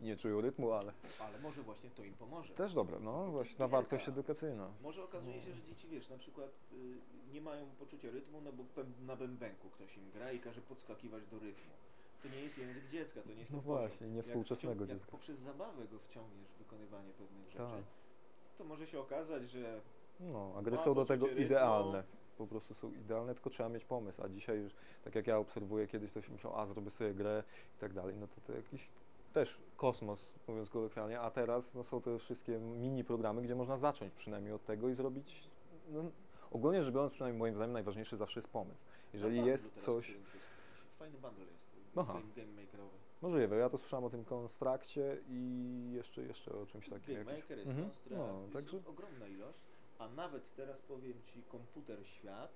Speaker 2: Nie czują rytmu, ale
Speaker 3: Ale może właśnie to im pomoże.
Speaker 2: też dobre, no właśnie, na wartość edukacyjna.
Speaker 3: Może okazuje się, że dzieci, wiesz, na przykład y, nie mają poczucia rytmu, no bo pę- na bębenku ktoś im gra i każe podskakiwać do rytmu. To nie jest język dziecka, to nie jest
Speaker 2: No
Speaker 3: ten poziom.
Speaker 2: właśnie, nie
Speaker 3: Jak
Speaker 2: współczesnego
Speaker 3: wcią-
Speaker 2: dziecka.
Speaker 3: Jak poprzez zabawę go wciągniesz w wykonywanie pewnych rzeczy,
Speaker 2: Tak.
Speaker 3: to może się okazać, że
Speaker 2: No, a gry
Speaker 3: Ma
Speaker 2: są do tego
Speaker 3: rytmu.
Speaker 2: idealne. Po prostu są idealne, tylko trzeba mieć pomysł. A dzisiaj już, tak jak ja obserwuję, kiedyś ktoś myślał, a zrobię sobie grę i tak dalej, no to to jakiś też kosmos, mówiąc kolokwialnie, a teraz no, są te wszystkie mini programy, gdzie można zacząć przynajmniej od tego i zrobić, no, ogólnie rzecz biorąc, przynajmniej moim zdaniem najważniejszy zawsze jest pomysł. Jeżeli
Speaker 3: na bundlu
Speaker 2: jest
Speaker 3: teraz,
Speaker 2: coś,
Speaker 3: jest, fajny bundle jest,
Speaker 2: Aha.
Speaker 3: game, game makerowy.
Speaker 2: możliwe, ja to słyszałem o tym konstrakcie i jeszcze, jeszcze o czymś takim.
Speaker 3: Game
Speaker 2: jakimś-
Speaker 3: Maker jest
Speaker 2: Mhm.
Speaker 3: Construct,
Speaker 2: No,
Speaker 3: jest
Speaker 2: także
Speaker 3: ogromna ilość, a nawet teraz powiem Ci komputer świat,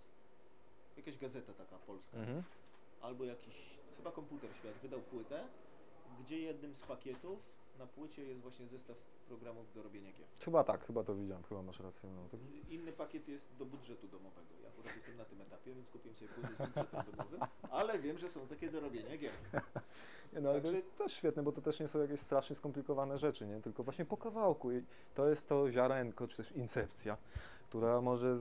Speaker 3: jakaś gazeta taka polska,
Speaker 2: mhm.
Speaker 3: albo jakiś, chyba komputer świat wydał płytę, gdzie jednym z pakietów na płycie jest właśnie zestaw programów do robienia gier.
Speaker 2: chyba tak, chyba to widziałem, chyba masz rację. No, tak,
Speaker 3: Inny pakiet jest do budżetu domowego. Ja akurat jestem na tym etapie, więc kupiłem sobie płytę z budżetem domowym, ale wiem, że są takie do robienia gier.
Speaker 2: Nie, no ale to
Speaker 3: Także-
Speaker 2: jest też świetne, bo to też nie są jakieś strasznie skomplikowane rzeczy, nie? Tylko właśnie po kawałku. I to jest to ziarenko, czy też incepcja, która może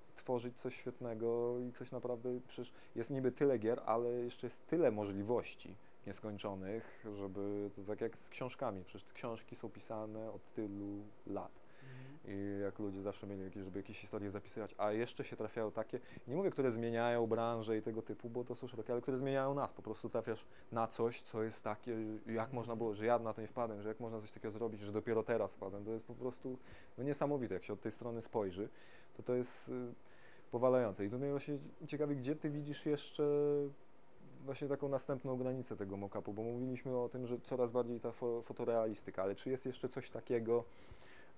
Speaker 2: stworzyć coś świetnego i coś naprawdę, przecież jest niby tyle gier, ale jeszcze jest tyle możliwości nieskończonych, żeby, to tak jak z książkami, przecież książki są pisane od tylu lat. I jak ludzie zawsze mieli jakieś, żeby jakieś historie zapisywać, a jeszcze się trafiają takie, nie mówię, które zmieniają branżę i tego typu, bo to są szerokie, ale które zmieniają nas. Po prostu trafiasz na coś, co jest takie, jak można było, że ja na to nie wpadłem, że jak można coś takiego zrobić, że dopiero teraz wpadłem. To jest po prostu no, niesamowite, jak się od tej strony spojrzy, to to jest y, powalające. I tu mnie właśnie ciekawi, gdzie ty widzisz jeszcze właśnie taką następną granicę tego mock-upu, bo mówiliśmy o tym, że coraz bardziej ta fo fotorealistyka, ale czy jest jeszcze coś takiego,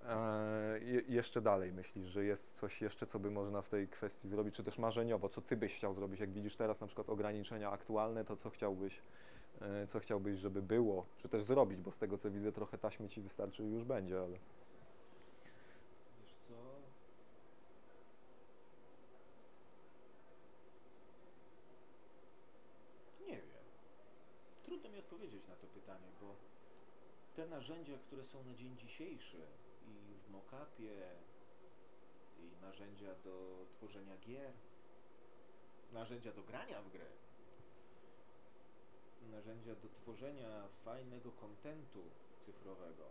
Speaker 2: E, je- jeszcze dalej myślisz, że jest coś jeszcze, co by można w tej kwestii zrobić, czy też marzeniowo, co ty byś chciał zrobić, jak widzisz teraz na przykład ograniczenia aktualne, to co chciałbyś, e, co chciałbyś, żeby było, czy też zrobić, bo z tego co widzę trochę taśmy ci wystarczy i już będzie, ale
Speaker 3: Wiesz co? Nie wiem. Trudno mi odpowiedzieć na to pytanie, bo te narzędzia, które są na dzień dzisiejszy i w mockupie, i narzędzia do tworzenia gier, narzędzia do grania w grę, narzędzia do tworzenia fajnego kontentu cyfrowego,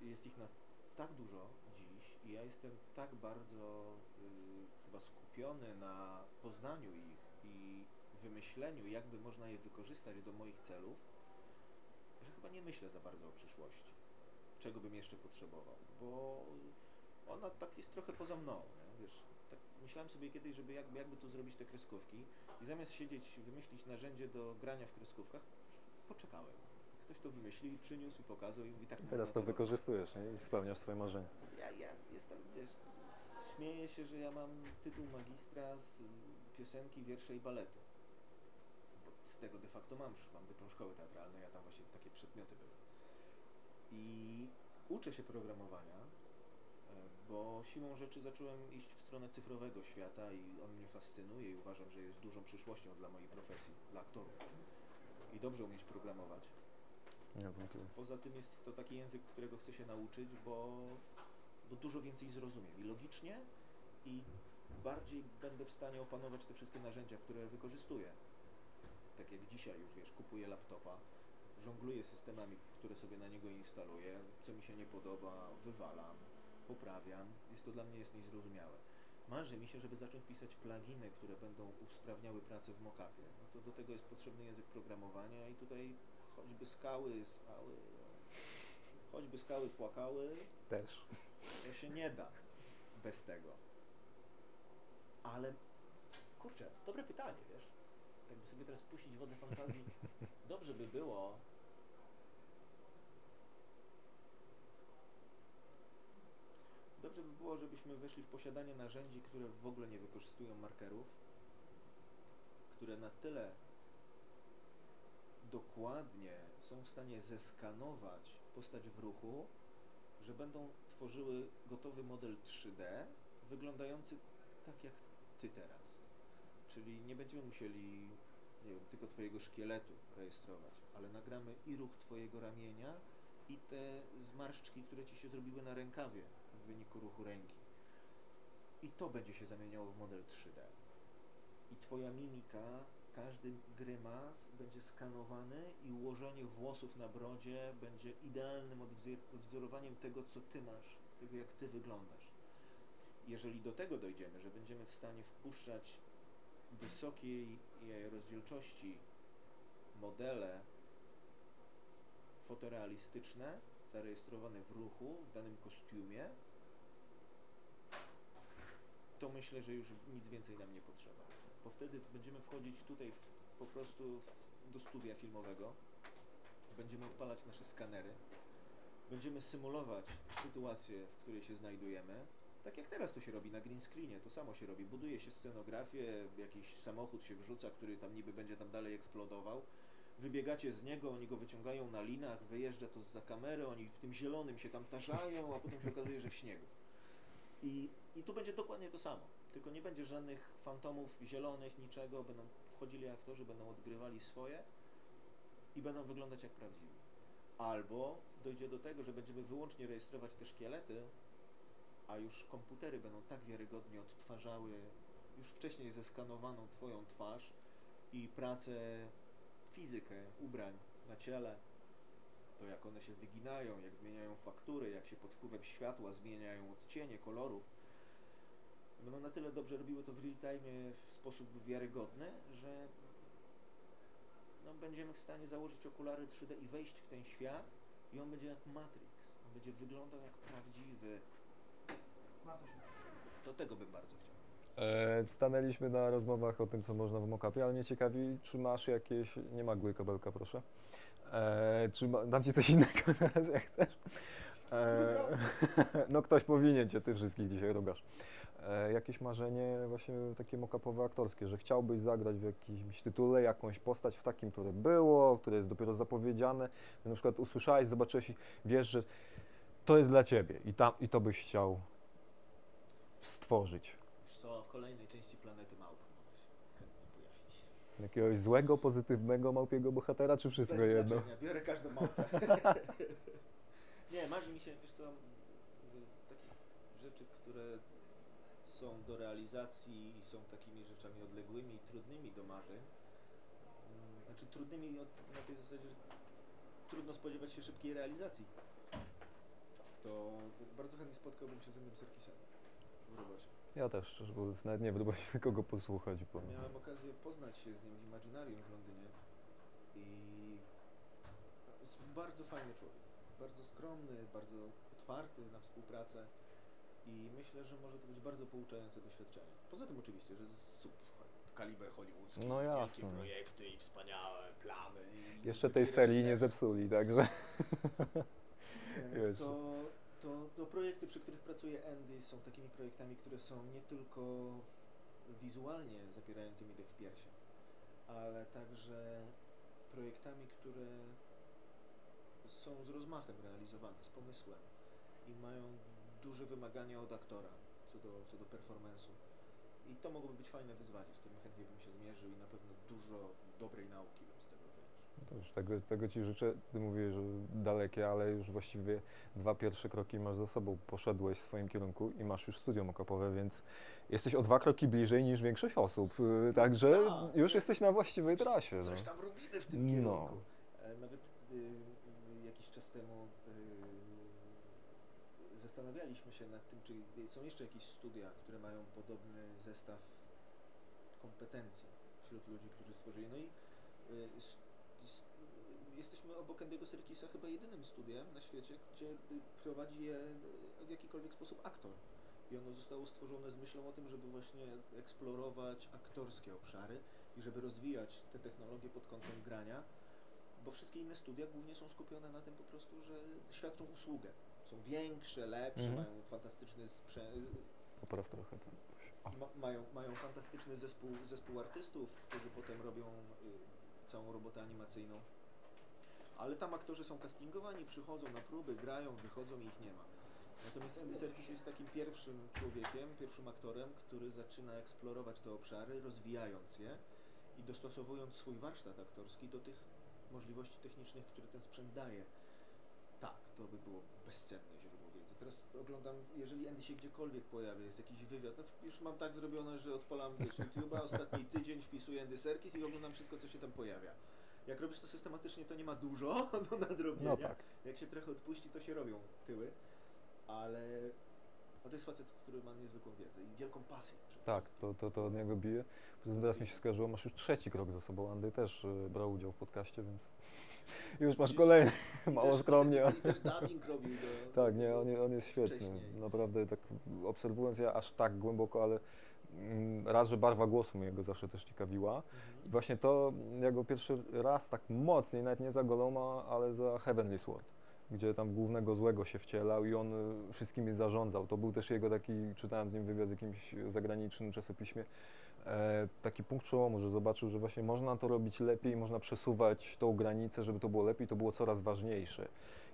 Speaker 3: jest ich na tak dużo dziś i ja jestem tak bardzo y, chyba skupiony na poznaniu ich i wymyśleniu, jakby można je wykorzystać do moich celów, chyba nie myślę za bardzo o przyszłości, czego bym jeszcze potrzebował, bo ona tak jest trochę poza mną, nie? wiesz, tak myślałem sobie kiedyś, żeby jakby, jakby tu zrobić te kreskówki i zamiast siedzieć, wymyślić narzędzie do grania w kreskówkach, poczekałem. Ktoś to wymyślił i przyniósł i pokazał i mówi tak można
Speaker 2: teraz to
Speaker 3: robić.
Speaker 2: wykorzystujesz nie? i spełniasz swoje marzenia.
Speaker 3: Ja, ja jestem, wiesz, śmieję się, że ja mam tytuł magistra z piosenki, wiersze i baletu. Z tego de facto mam, mam dyplom szkoły teatralnej, a tam właśnie takie przedmioty były. I uczę się programowania, e, bo siłą rzeczy zacząłem iść w stronę cyfrowego świata i on mnie fascynuje i uważam, że jest dużą przyszłością dla mojej profesji, dla aktorów. I dobrze umieć programować.
Speaker 2: Nie, wątpię.
Speaker 3: Poza tym jest to taki język, którego chcę się nauczyć, bo, bo dużo więcej zrozumiem i logicznie, i bardziej będę w stanie opanować te wszystkie narzędzia, które wykorzystuję. Tak jak dzisiaj już wiesz, kupuję laptopa, żongluję systemami, które sobie na niego instaluję, co mi się nie podoba, wywalam, poprawiam. Jest to dla mnie jest niezrozumiałe. Marzy mi się, żeby zacząć pisać pluginy, które będą usprawniały pracę w mockupie. No to do tego jest potrzebny język programowania i tutaj choćby skały, skały, choćby skały płakały,
Speaker 2: Też.
Speaker 3: to się nie da bez tego. Ale kurczę, dobre pytanie, wiesz? Jakby sobie teraz puścić wodę fantazji, dobrze by było. Dobrze by było, żebyśmy weszli w posiadanie narzędzi, które w ogóle nie wykorzystują markerów, które na tyle dokładnie są w stanie zeskanować postać w ruchu, że będą tworzyły gotowy model 3D, wyglądający tak jak ty teraz. Czyli nie będziemy musieli, nie wiem, tylko twojego szkieletu rejestrować, ale nagramy i ruch twojego ramienia, i te zmarszczki, które ci się zrobiły na rękawie w wyniku ruchu ręki. I to będzie się zamieniało w model 3D. I twoja mimika, każdy grymas będzie skanowany i ułożenie włosów na brodzie będzie idealnym odwzor- odwzorowaniem tego, co ty masz, tego jak ty wyglądasz. Jeżeli do tego dojdziemy, że będziemy w stanie wpuszczać wysokiej e, rozdzielczości modele fotorealistyczne, zarejestrowane w ruchu, w danym kostiumie, to myślę, że już nic więcej nam nie potrzeba. Bo wtedy będziemy wchodzić tutaj w, po prostu w, do studia filmowego, będziemy odpalać nasze skanery, będziemy symulować sytuację, w której się znajdujemy. Tak jak teraz to się robi na green screenie, to samo się robi. Buduje się scenografię, jakiś samochód się wrzuca, który tam niby będzie tam dalej eksplodował. Wybiegacie z niego, oni go wyciągają na linach, wyjeżdża to za kamery, oni w tym zielonym się tam tarzają, a potem się okazuje, że w śniegu. I, I tu będzie dokładnie to samo. Tylko nie będzie żadnych fantomów zielonych, niczego. Będą wchodzili aktorzy, będą odgrywali swoje i będą wyglądać jak prawdziwi. Albo dojdzie do tego, że będziemy wyłącznie rejestrować te szkielety, a już komputery będą tak wiarygodnie odtwarzały już wcześniej zeskanowaną Twoją twarz i pracę, fizykę ubrań na ciele, to jak one się wyginają, jak zmieniają faktury, jak się pod wpływem światła zmieniają odcienie kolorów, będą na tyle dobrze robiły to w real time w sposób wiarygodny, że no, będziemy w stanie założyć okulary 3D i wejść w ten świat i on będzie jak Matrix. On będzie wyglądał jak prawdziwy. Do tego bym bardzo chciał.
Speaker 2: E, stanęliśmy na rozmowach o tym, co można w mockupie, ale mnie ciekawi, czy masz jakieś... Nie magły kabelka, proszę. E, czy ma... Dam ci coś innego teraz, jak chcesz. E, no ktoś powinien cię, ty wszystkich dzisiaj rogasz. E, jakieś marzenie właśnie takie mockupowe aktorskie, że chciałbyś zagrać w jakimś tytule jakąś postać w takim, które było, które jest dopiero zapowiedziane, na przykład usłyszałeś, zobaczyłeś i wiesz, że to jest dla ciebie i, tam, i to byś chciał stworzyć.
Speaker 3: Co, w kolejnej części Planety Małp mogę się chętnie pojawić.
Speaker 2: Jakiegoś złego, pozytywnego małpiego bohatera, czy wszystko
Speaker 3: Bez
Speaker 2: jedno?
Speaker 3: znaczenia, biorę każdą małpę. Nie, marzy mi się, wiesz co, z takich rzeczy, które są do realizacji i są takimi rzeczami odległymi i trudnymi do marzeń. mm, Znaczy trudnymi od, na tej zasadzie, że trudno spodziewać się szybkiej realizacji. To, bardzo chętnie spotkałbym się z innym Serkisem
Speaker 2: Ja też, szczerze mówiąc, nawet nie wydaje się kogo posłuchać, bo
Speaker 3: Miałem okazję poznać się z nim w Imaginarium w Londynie i jest bardzo fajny człowiek. Bardzo skromny, bardzo otwarty na współpracę i myślę, że może to być bardzo pouczające doświadczenie. Poza tym oczywiście, że jest kaliber hollywoodzki,
Speaker 2: No
Speaker 3: wielkie
Speaker 2: jasne.
Speaker 3: projekty i wspaniałe plany. I
Speaker 2: jeszcze tej serii nie zepsuli, także wiesz.
Speaker 3: To, to, to projekty, przy których pracuje Andy są takimi projektami, które są nie tylko wizualnie zapierającymi dech w piersi, ale także projektami, które są z rozmachem realizowane, z pomysłem i mają duże wymagania od aktora co do, co do performance'u. I to mogłoby być fajne wyzwanie, z którym chętnie bym się zmierzył i na pewno dużo dobrej nauki bym z tego.
Speaker 2: To już tego, tego Ci życzę. Ty mówiłeś, że dalekie, ale już właściwie dwa pierwsze kroki masz za sobą. Poszedłeś w swoim kierunku i masz już studio mockupowe, więc jesteś o dwa kroki bliżej niż większość osób. Yy, Także
Speaker 3: Tak.
Speaker 2: już jesteś na właściwej
Speaker 3: Coś-
Speaker 2: trasie.
Speaker 3: Coś
Speaker 2: no.
Speaker 3: tam robimy w tym
Speaker 2: No.
Speaker 3: kierunku. E, Nawet y, y, jakiś czas temu y, zastanawialiśmy się nad tym, czy są jeszcze jakieś studia, które mają podobny zestaw kompetencji wśród ludzi, którzy stworzyli. No i y, jesteśmy obok Andy'ego Serkisa chyba jedynym studiem na świecie, gdzie y, prowadzi je y, w jakikolwiek sposób aktor. I ono zostało stworzone z myślą o tym, żeby właśnie eksplorować aktorskie obszary i żeby rozwijać te technologie pod kątem grania, bo wszystkie inne studia głównie są skupione na tym po prostu, że świadczą usługę. Są większe, lepsze,
Speaker 2: Mhm.
Speaker 3: mają fantastyczny sprzęt,
Speaker 2: Popraw trochę ten. O.
Speaker 3: ma, mają, mają fantastyczny zespół, zespół artystów, którzy potem robią y, całą robotę animacyjną. Ale tam aktorzy są castingowani, przychodzą na próby, grają, wychodzą i ich nie ma. Natomiast Andy Serkis jest takim pierwszym człowiekiem, pierwszym aktorem, który zaczyna eksplorować te obszary, rozwijając je i dostosowując swój warsztat aktorski do tych możliwości technicznych, które ten sprzęt daje. Tak, to by było bezcenne. Teraz oglądam, jeżeli Andy się gdziekolwiek pojawia, jest jakiś wywiad, no już mam tak zrobione, że odpalam wiesz, YouTube'a, ostatni tydzień wpisuję Andy Serkis i oglądam wszystko, co się tam pojawia. Jak robisz to systematycznie, to nie ma dużo do nadrobienia.
Speaker 2: No tak.
Speaker 3: Jak się trochę odpuści, to się robią tyły, ale no to jest facet, który ma niezwykłą wiedzę i wielką pasję.
Speaker 2: Tak, to, to, to od niego bije. Poza tym teraz mi się skojarzyło, masz już trzeci krok za sobą. Andy też y, brał udział w podcaście, więc już masz kolejny. Mało
Speaker 3: też-
Speaker 2: skromnie.
Speaker 3: I też dubbing robił do...
Speaker 2: Tak, nie, on, on jest świetny.
Speaker 3: Wcześniej.
Speaker 2: Naprawdę tak obserwując ja aż tak głęboko, ale mm, raz, że barwa głosu mnie go zawsze też ciekawiła.
Speaker 3: Mhm.
Speaker 2: I właśnie to, ja go pierwszy raz tak mocniej, nawet nie za Goloma, ale za Heavenly Sword, gdzie tam głównego złego się wcielał i on y, wszystkimi zarządzał. To był też jego taki, czytałem z nim wywiad w jakimś zagranicznym czasopiśmie, taki punkt przełomu, że zobaczył, że właśnie można to robić lepiej, można przesuwać tą granicę, żeby to było lepiej, to było coraz ważniejsze.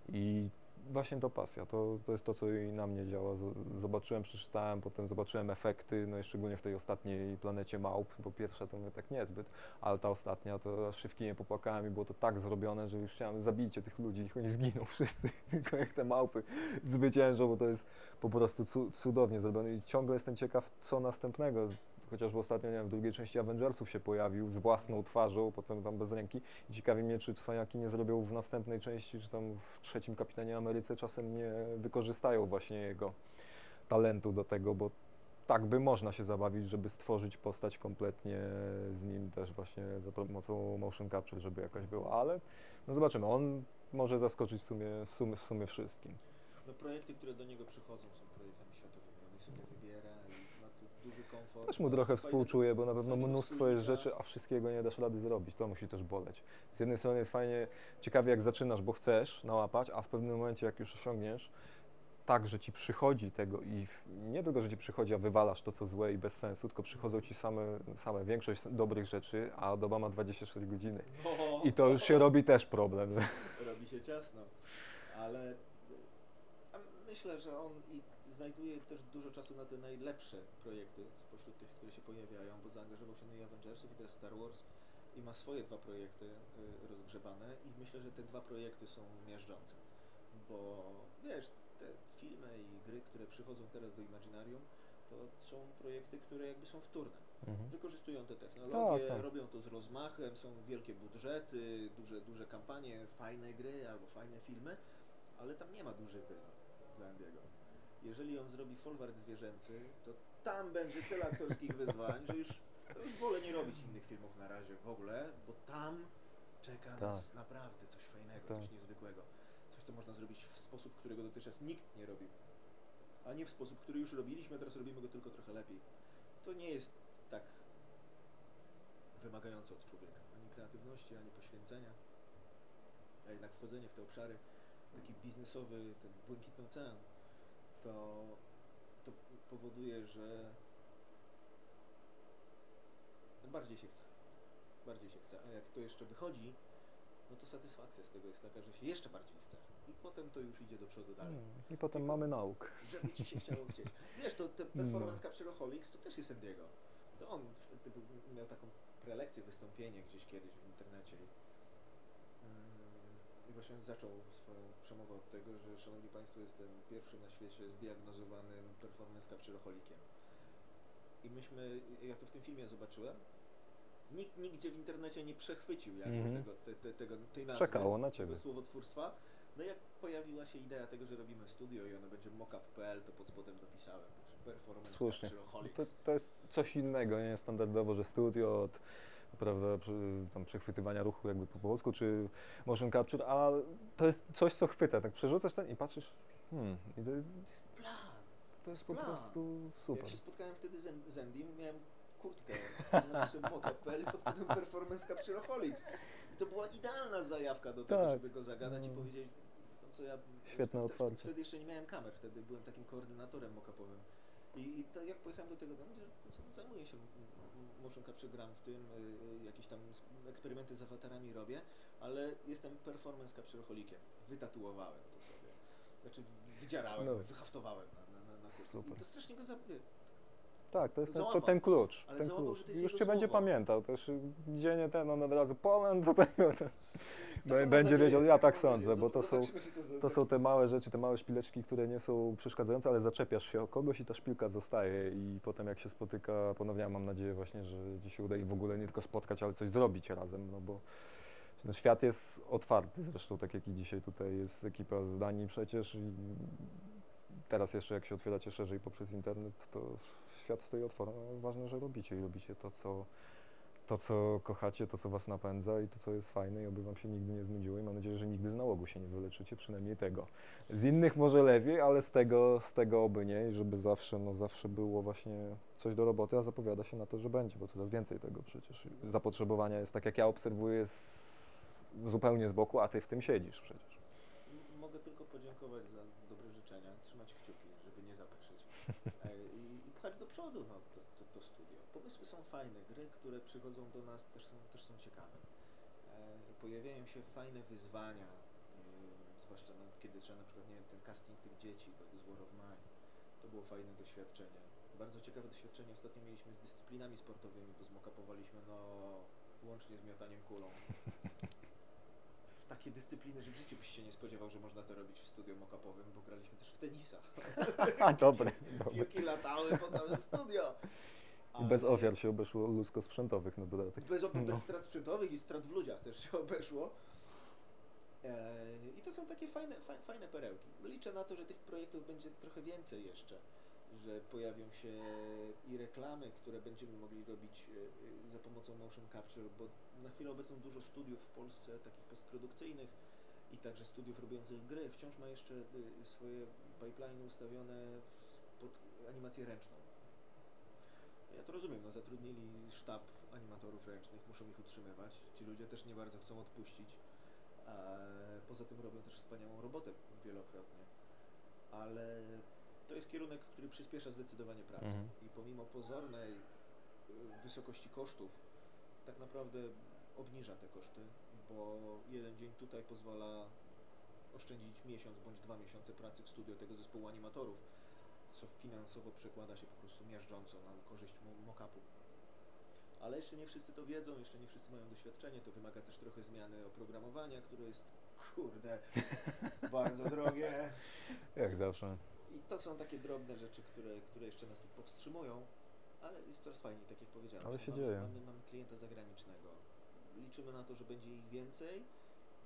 Speaker 2: I właśnie to pasja, to, to jest to, co i na mnie działa. Zobaczyłem, przeczytałem, potem zobaczyłem efekty, no i szczególnie w tej ostatniej planecie małp, bo pierwsza to mnie tak niezbyt, ale ta ostatnia to aż się w kinie popłakałem i było to tak zrobione, że już chciałem zabijcie tych ludzi, niech oni zginą wszyscy, tylko jak te małpy zwyciężą, bo to jest po prostu cu- cudownie zrobione i ciągle jestem ciekaw, co następnego. Chociażby ostatnio, nie wiem, w drugiej części Avengersów się pojawił z własną twarzą, potem tam bez ręki. I ciekawi mnie, czy cwaniaki nie zrobią w następnej części, czy tam w trzecim Kapitanie Ameryce czasem nie wykorzystają właśnie jego talentu do tego, bo tak by można się zabawić, żeby stworzyć postać kompletnie z nim też właśnie za pomocą motion capture, żeby jakaś była, ale no zobaczymy, on może zaskoczyć w sumie, w sumie, w sumie wszystkim.
Speaker 3: No projekty, które do niego przychodzą są projektami światowymi, on ich sobie wybiera i ma tu duży komfort.
Speaker 2: Też mu trochę współczuję, bo na pewno mnóstwo jest
Speaker 3: wspólnika.
Speaker 2: rzeczy, a wszystkiego nie dasz rady zrobić. To musi też boleć. Z jednej strony jest fajnie, ciekawie jak zaczynasz, bo chcesz nałapać, a w pewnym momencie jak już osiągniesz, tak, że ci przychodzi tego i nie tylko, że ci przychodzi, a wywalasz to, co złe i bez sensu, tylko przychodzą ci same, same większość dobrych rzeczy, a doba ma 24 godziny.
Speaker 3: No,
Speaker 2: I to już się robi też problem.
Speaker 3: robi się ciasno, ale myślę, że on i znajduje też dużo czasu na te najlepsze projekty spośród tych, które się pojawiają, bo zaangażował się na Avengersów i teraz Star Wars i ma swoje dwa projekty y, rozgrzebane i myślę, że te dwa projekty są miażdżące, bo wiesz, te filmy i gry, które przychodzą teraz do Imaginarium, to są projekty, które jakby są wtórne.
Speaker 2: Mhm.
Speaker 3: Wykorzystują te technologie,
Speaker 2: Tak, tak.
Speaker 3: robią to z rozmachem, są wielkie budżety, duże, duże kampanie, fajne gry albo fajne filmy, ale tam nie ma dużych wyzwań dla Andiego. Jeżeli on zrobi folwark zwierzęcy, to tam będzie tyle aktorskich wyzwań, że już, już wolę nie robić innych filmów na razie w ogóle, bo tam czeka
Speaker 2: Tak.
Speaker 3: nas naprawdę coś fajnego,
Speaker 2: Tak.
Speaker 3: coś niezwykłego. Coś, co można zrobić w sposób, którego dotychczas nikt nie robił. A nie w sposób, który już robiliśmy, a teraz robimy go tylko trochę lepiej. To nie jest tak wymagające od człowieka. Ani kreatywności, ani poświęcenia. A jednak wchodzenie w te obszary, taki biznesowy, ten błękitny ocean, to, to powoduje, że bardziej się chce. Bardziej się chce. A jak to jeszcze wychodzi, no to satysfakcja z tego jest taka, że się jeszcze bardziej chce. I potem to już idzie do przodu dalej.
Speaker 2: I potem
Speaker 3: Tylko-
Speaker 2: mamy nauk.
Speaker 3: Żeby ci się chciało chcieć. Wiesz, to te performance Captureaholics to też jest Andiego. To on wtedy miał taką prelekcję, wystąpienie gdzieś kiedyś w internecie mm, właśnie zaczął swoją przemowę od tego, że szanowni Państwo jestem pierwszym na świecie zdiagnozowanym performance Captureaholikiem. I myśmy, ja to w tym filmie zobaczyłem, nikt nigdzie w internecie nie przechwycił jakby
Speaker 2: Mhm.
Speaker 3: tego, te, te, tego, tej nazwy,
Speaker 2: Czekało na
Speaker 3: tego
Speaker 2: ciebie.
Speaker 3: słowotwórstwa, No jak pojawiła się idea tego, że robimy studio i ono będzie mockup.pl, to pod spodem dopisałem performance
Speaker 2: Słusznie. To, to jest coś innego, nie standardowo, że studio od prawda, tam przechwytywania ruchu jakby po polsku, czy motion capture, a to jest coś, co chwyta, tak przerzucasz ten i patrzysz, hmm, i to jest,
Speaker 3: To jest plan.
Speaker 2: to jest po
Speaker 3: Plan.
Speaker 2: prostu super.
Speaker 3: Jak się spotkałem wtedy z, Endym, miałem kurtkę napisem mockup.pl i pod spodem performance Captureaholics. I to była idealna zajawka do tego,
Speaker 2: Tak.
Speaker 3: żeby go zagadać i
Speaker 2: No.
Speaker 3: powiedzieć, co ja...
Speaker 2: Świetne
Speaker 3: wtedy,
Speaker 2: otwarcie.
Speaker 3: Wtedy jeszcze nie miałem kamer, wtedy byłem takim koordynatorem mockupowym. I, I to jak pojechałem do tego domu, że zajmuję się motion capture, gram w tym, y, y, jakieś tam eksperymenty z awatarami robię, ale jestem performance captureaholikiem. Wytatuowałem to sobie. Znaczy wydzierałem,
Speaker 2: No.
Speaker 3: wyhaftowałem na, na, na, na.
Speaker 2: Super.
Speaker 3: I to strasznie go zabiję.
Speaker 2: Tak, to jest ten, to ten klucz.
Speaker 3: Ale
Speaker 2: ten klucz. Już cię będzie pamiętał. Też gdzie nie ten, on od razu Poland, to tego. ten- będzie
Speaker 3: nadzieję,
Speaker 2: wiedział, ja tak sądzę, bo to są,
Speaker 3: to,
Speaker 2: są te małe rzeczy, te małe szpileczki, które nie są przeszkadzające, ale zaczepiasz się o kogoś i ta szpilka zostaje i potem jak się spotyka, ponownie mam nadzieję właśnie, że ci się uda i w ogóle nie tylko spotkać, ale coś zrobić razem, no bo no, świat jest otwarty, zresztą tak jak i dzisiaj tutaj jest ekipa z Danii przecież i teraz jeszcze jak się otwieracie szerzej poprzez internet, to świat stoi otworem, no, ważne, że robicie i robicie to, co to, co kochacie, to, co was napędza i to, co jest fajne i oby wam się nigdy nie znudziło i mam nadzieję, że nigdy z nałogu się nie wyleczycie, przynajmniej tego. Z innych może lepiej, ale z tego, z tego oby nie i żeby zawsze, no zawsze było właśnie coś do roboty, a zapowiada się na to, że będzie, bo coraz więcej tego przecież. Zapotrzebowania jest tak, jak ja obserwuję z, zupełnie z boku, a ty w tym siedzisz przecież.
Speaker 3: Mogę tylko podziękować za dobre życzenia, trzymać kciuki, żeby nie zapeszyć e, i, i pchać do przodu no, to, to, to studio. Pomysły są fajne, gry, które przychodzą do nas też są, też są ciekawe. E, pojawiają się fajne wyzwania, e, zwłaszcza no, kiedy trzeba na przykład, nie wiem, ten casting tych dzieci do This War of Mine. To było fajne doświadczenie. Bardzo ciekawe doświadczenie ostatnio mieliśmy z dyscyplinami sportowymi, bo zmokapowaliśmy no łącznie z miotaniem kulą. W takie dyscypliny, że w życiu byś się nie spodziewał, że można to robić w studio mockupowym, bo graliśmy też w tenisa.
Speaker 2: A, dobre.
Speaker 3: Piłki latały po całym studio.
Speaker 2: I bez
Speaker 3: Ale-
Speaker 2: ofiar się obeszło ludzko sprzętowych na dodatek.
Speaker 3: Bez,
Speaker 2: No.
Speaker 3: bez strat sprzętowych i strat w ludziach też się obeszło. Eee, I to są takie fajne, fa- fajne perełki. Liczę na to, że tych projektów będzie trochę więcej jeszcze, że pojawią się i reklamy, które będziemy mogli robić e, e, za pomocą motion capture, bo na chwilę obecną dużo studiów w Polsce, takich postprodukcyjnych i także studiów robiących gry, wciąż ma jeszcze e, swoje pipeline ustawione pod animację ręczną. Ja to rozumiem, no zatrudnili sztab animatorów ręcznych, muszą ich utrzymywać. Ci ludzie też nie bardzo chcą odpuścić. E, Poza tym robią też wspaniałą robotę wielokrotnie. Ale to jest kierunek, który przyspiesza zdecydowanie pracę.
Speaker 2: Mhm.
Speaker 3: I pomimo pozornej y, wysokości kosztów, tak naprawdę obniża te koszty, bo jeden dzień tutaj pozwala oszczędzić miesiąc bądź dwa miesiące pracy w studio tego zespołu animatorów, co finansowo przekłada się po prostu miażdżąco na korzyść mo- mock-upu. Ale jeszcze nie wszyscy to wiedzą, jeszcze nie wszyscy mają doświadczenie, to wymaga też trochę zmiany oprogramowania, które jest, kurde, bardzo drogie.
Speaker 2: Jak zawsze.
Speaker 3: I to są takie drobne rzeczy, które, które jeszcze nas tu powstrzymują, ale jest coraz fajniej, tak jak powiedziałem.
Speaker 2: Ale się
Speaker 3: mamy,
Speaker 2: dzieje.
Speaker 3: Mamy, mamy klienta zagranicznego. Liczymy na to, że będzie ich więcej,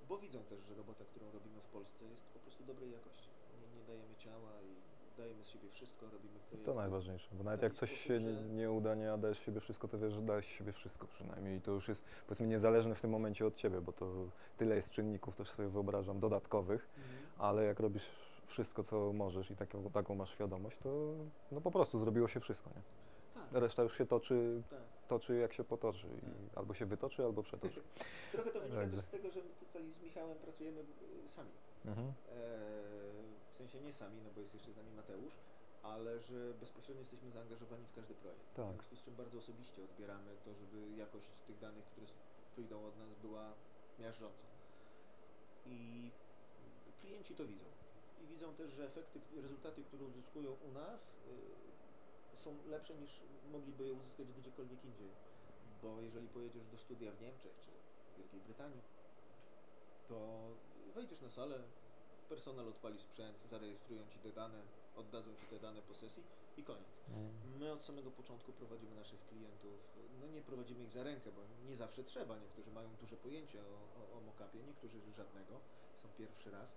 Speaker 3: bo widzą też, że robota, którą robimy w Polsce jest po prostu dobrej jakości. Nie, nie dajemy ciała i dajemy z siebie wszystko, robimy projekty.
Speaker 2: To najważniejsze, bo nawet jak coś
Speaker 3: sposób,
Speaker 2: się nie,
Speaker 3: że-
Speaker 2: nie uda, nie dajesz z siebie wszystko, to wiesz, że dajesz z siebie wszystko przynajmniej i to już jest powiedzmy niezależne w tym momencie od ciebie, bo to tyle jest czynników, też sobie wyobrażam, dodatkowych,
Speaker 3: Mhm.
Speaker 2: ale jak robisz wszystko, co możesz i taką, taką masz świadomość, to no po prostu zrobiło się wszystko, nie?
Speaker 3: Tak,
Speaker 2: Reszta już się toczy,
Speaker 3: tak.
Speaker 2: toczy jak się potoczy i
Speaker 3: Tak.
Speaker 2: albo się wytoczy, albo przetoczy.
Speaker 3: Trochę to wynika też z tego, że my tutaj z Michałem pracujemy y, sami.
Speaker 2: Mhm.
Speaker 3: Eee, w sensie nie sami, no bo jest jeszcze z nami Mateusz, ale że bezpośrednio jesteśmy zaangażowani w każdy projekt.
Speaker 2: Tak.
Speaker 3: W związku z czym bardzo osobiście odbieramy to, żeby jakość tych danych, które wyjdą od nas była miażdżąca. I klienci to widzą. Widzą też, że efekty, rezultaty, które uzyskują u nas y, są lepsze niż mogliby je uzyskać gdziekolwiek indziej. Bo jeżeli pojedziesz do studia w Niemczech czy w Wielkiej Brytanii, to wejdziesz na salę, personel odpali sprzęt, zarejestrują ci te dane, oddadzą ci te dane po sesji i koniec.
Speaker 2: Mhm.
Speaker 3: My od samego początku prowadzimy naszych klientów, no nie prowadzimy ich za rękę, bo nie zawsze trzeba, niektórzy mają duże pojęcie o, o, o mock-upie, niektórzy żadnego, są pierwszy raz,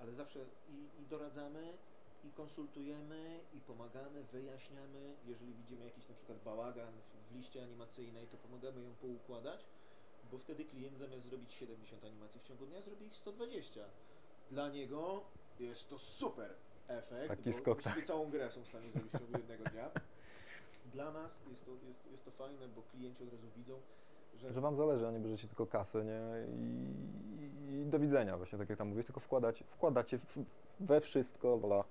Speaker 3: ale zawsze i, i doradzamy, i konsultujemy, i pomagamy, wyjaśniamy. Jeżeli widzimy jakiś na przykład bałagan w, w liście animacyjnej, to pomagamy ją poukładać, bo wtedy klient zamiast zrobić 70 animacji w ciągu dnia, zrobi ich 120. Dla niego jest to super efekt,
Speaker 2: Taki
Speaker 3: bo
Speaker 2: skok,
Speaker 3: właściwie całą grę są w stanie zrobić w ciągu jednego dnia. Dla nas jest to, jest, jest to fajne, bo klienci od razu widzą, że,
Speaker 2: Że wam zależy, a nie bierzecie tylko kasę, nie? I, i do widzenia, właśnie tak jak tam mówisz, tylko wkładać, wkładacie w, we wszystko, wola,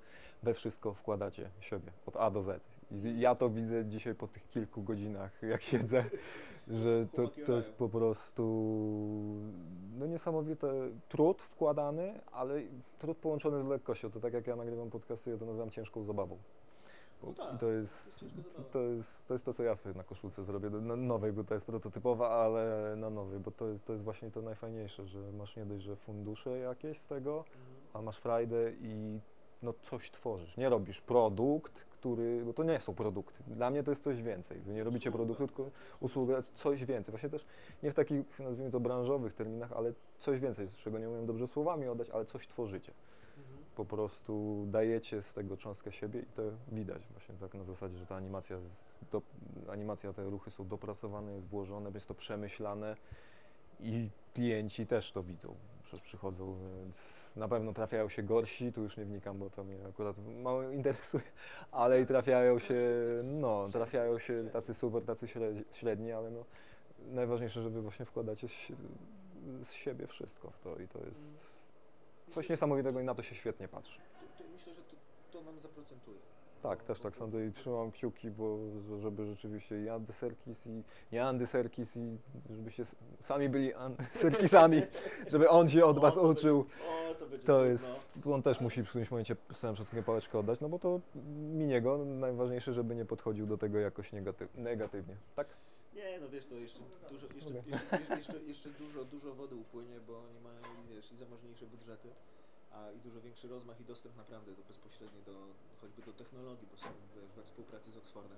Speaker 2: we wszystko wkładacie siebie, od A do Z. I ja to widzę dzisiaj po tych kilku godzinach, jak siedzę, że to, to jest po prostu no niesamowity trud wkładany, ale trud połączony z lekkością. To tak jak ja nagrywam podcasty, ja to nazywam ciężką zabawą. Bo
Speaker 3: No tak,
Speaker 2: to,
Speaker 3: to
Speaker 2: jest,
Speaker 3: zabawa.
Speaker 2: to, jest, to jest to, co ja sobie na koszulce zrobię, na nowej, bo to jest prototypowa, ale na nowej, bo to jest, to jest właśnie to najfajniejsze, że masz nie dość, że fundusze jakieś z tego,
Speaker 3: Mhm.
Speaker 2: a masz frajdę i no coś tworzysz. Nie robisz produkt, który, bo to nie są produkty. Dla mnie to jest coś więcej. Wy nie robicie produktu, tylko usługę, coś więcej. Właśnie też nie w takich, nazwijmy to, branżowych terminach, ale coś więcej, z czego nie umiem dobrze słowami oddać, ale coś tworzycie. Po prostu dajecie z tego cząstkę siebie i to widać właśnie tak na zasadzie, że ta animacja, do, animacja, te ruchy są dopracowane, jest włożone, jest to przemyślane i klienci też to widzą, że przychodzą, na pewno trafiają się gorsi, tu już nie wnikam, bo to mnie akurat mało interesuje, ale i trafiają się, no, trafiają się tacy super, tacy średni, ale no, najważniejsze, że wy właśnie wkładacie z siebie wszystko w to i to jest coś niesamowitego i na to się świetnie patrzy.
Speaker 3: To, to myślę, że to, to nam zaprocentuje.
Speaker 2: Tak, też tak sądzę i trzymam kciuki, bo żeby rzeczywiście i Andy Serkis i nie Andy Serkis i żebyście sami byli An- Serkisami, żeby on się od was uczył.
Speaker 3: O, to będzie
Speaker 2: To jest, on też musi w którymś momencie z całym szacunkiem pałeczkę oddać, no bo to miniego, najważniejsze, żeby nie podchodził do tego jakoś negatyw, negatywnie, tak?
Speaker 3: Nie, no wiesz, to jeszcze dużo, jeszcze, jeszcze, jeszcze, jeszcze dużo, dużo wody upłynie, bo oni mają, wiesz, i zamożniejsze budżety, a i dużo większy rozmach i dostęp naprawdę do, bezpośredni do, choćby do technologii, bo są wiesz, we współpracy z Oxfordem.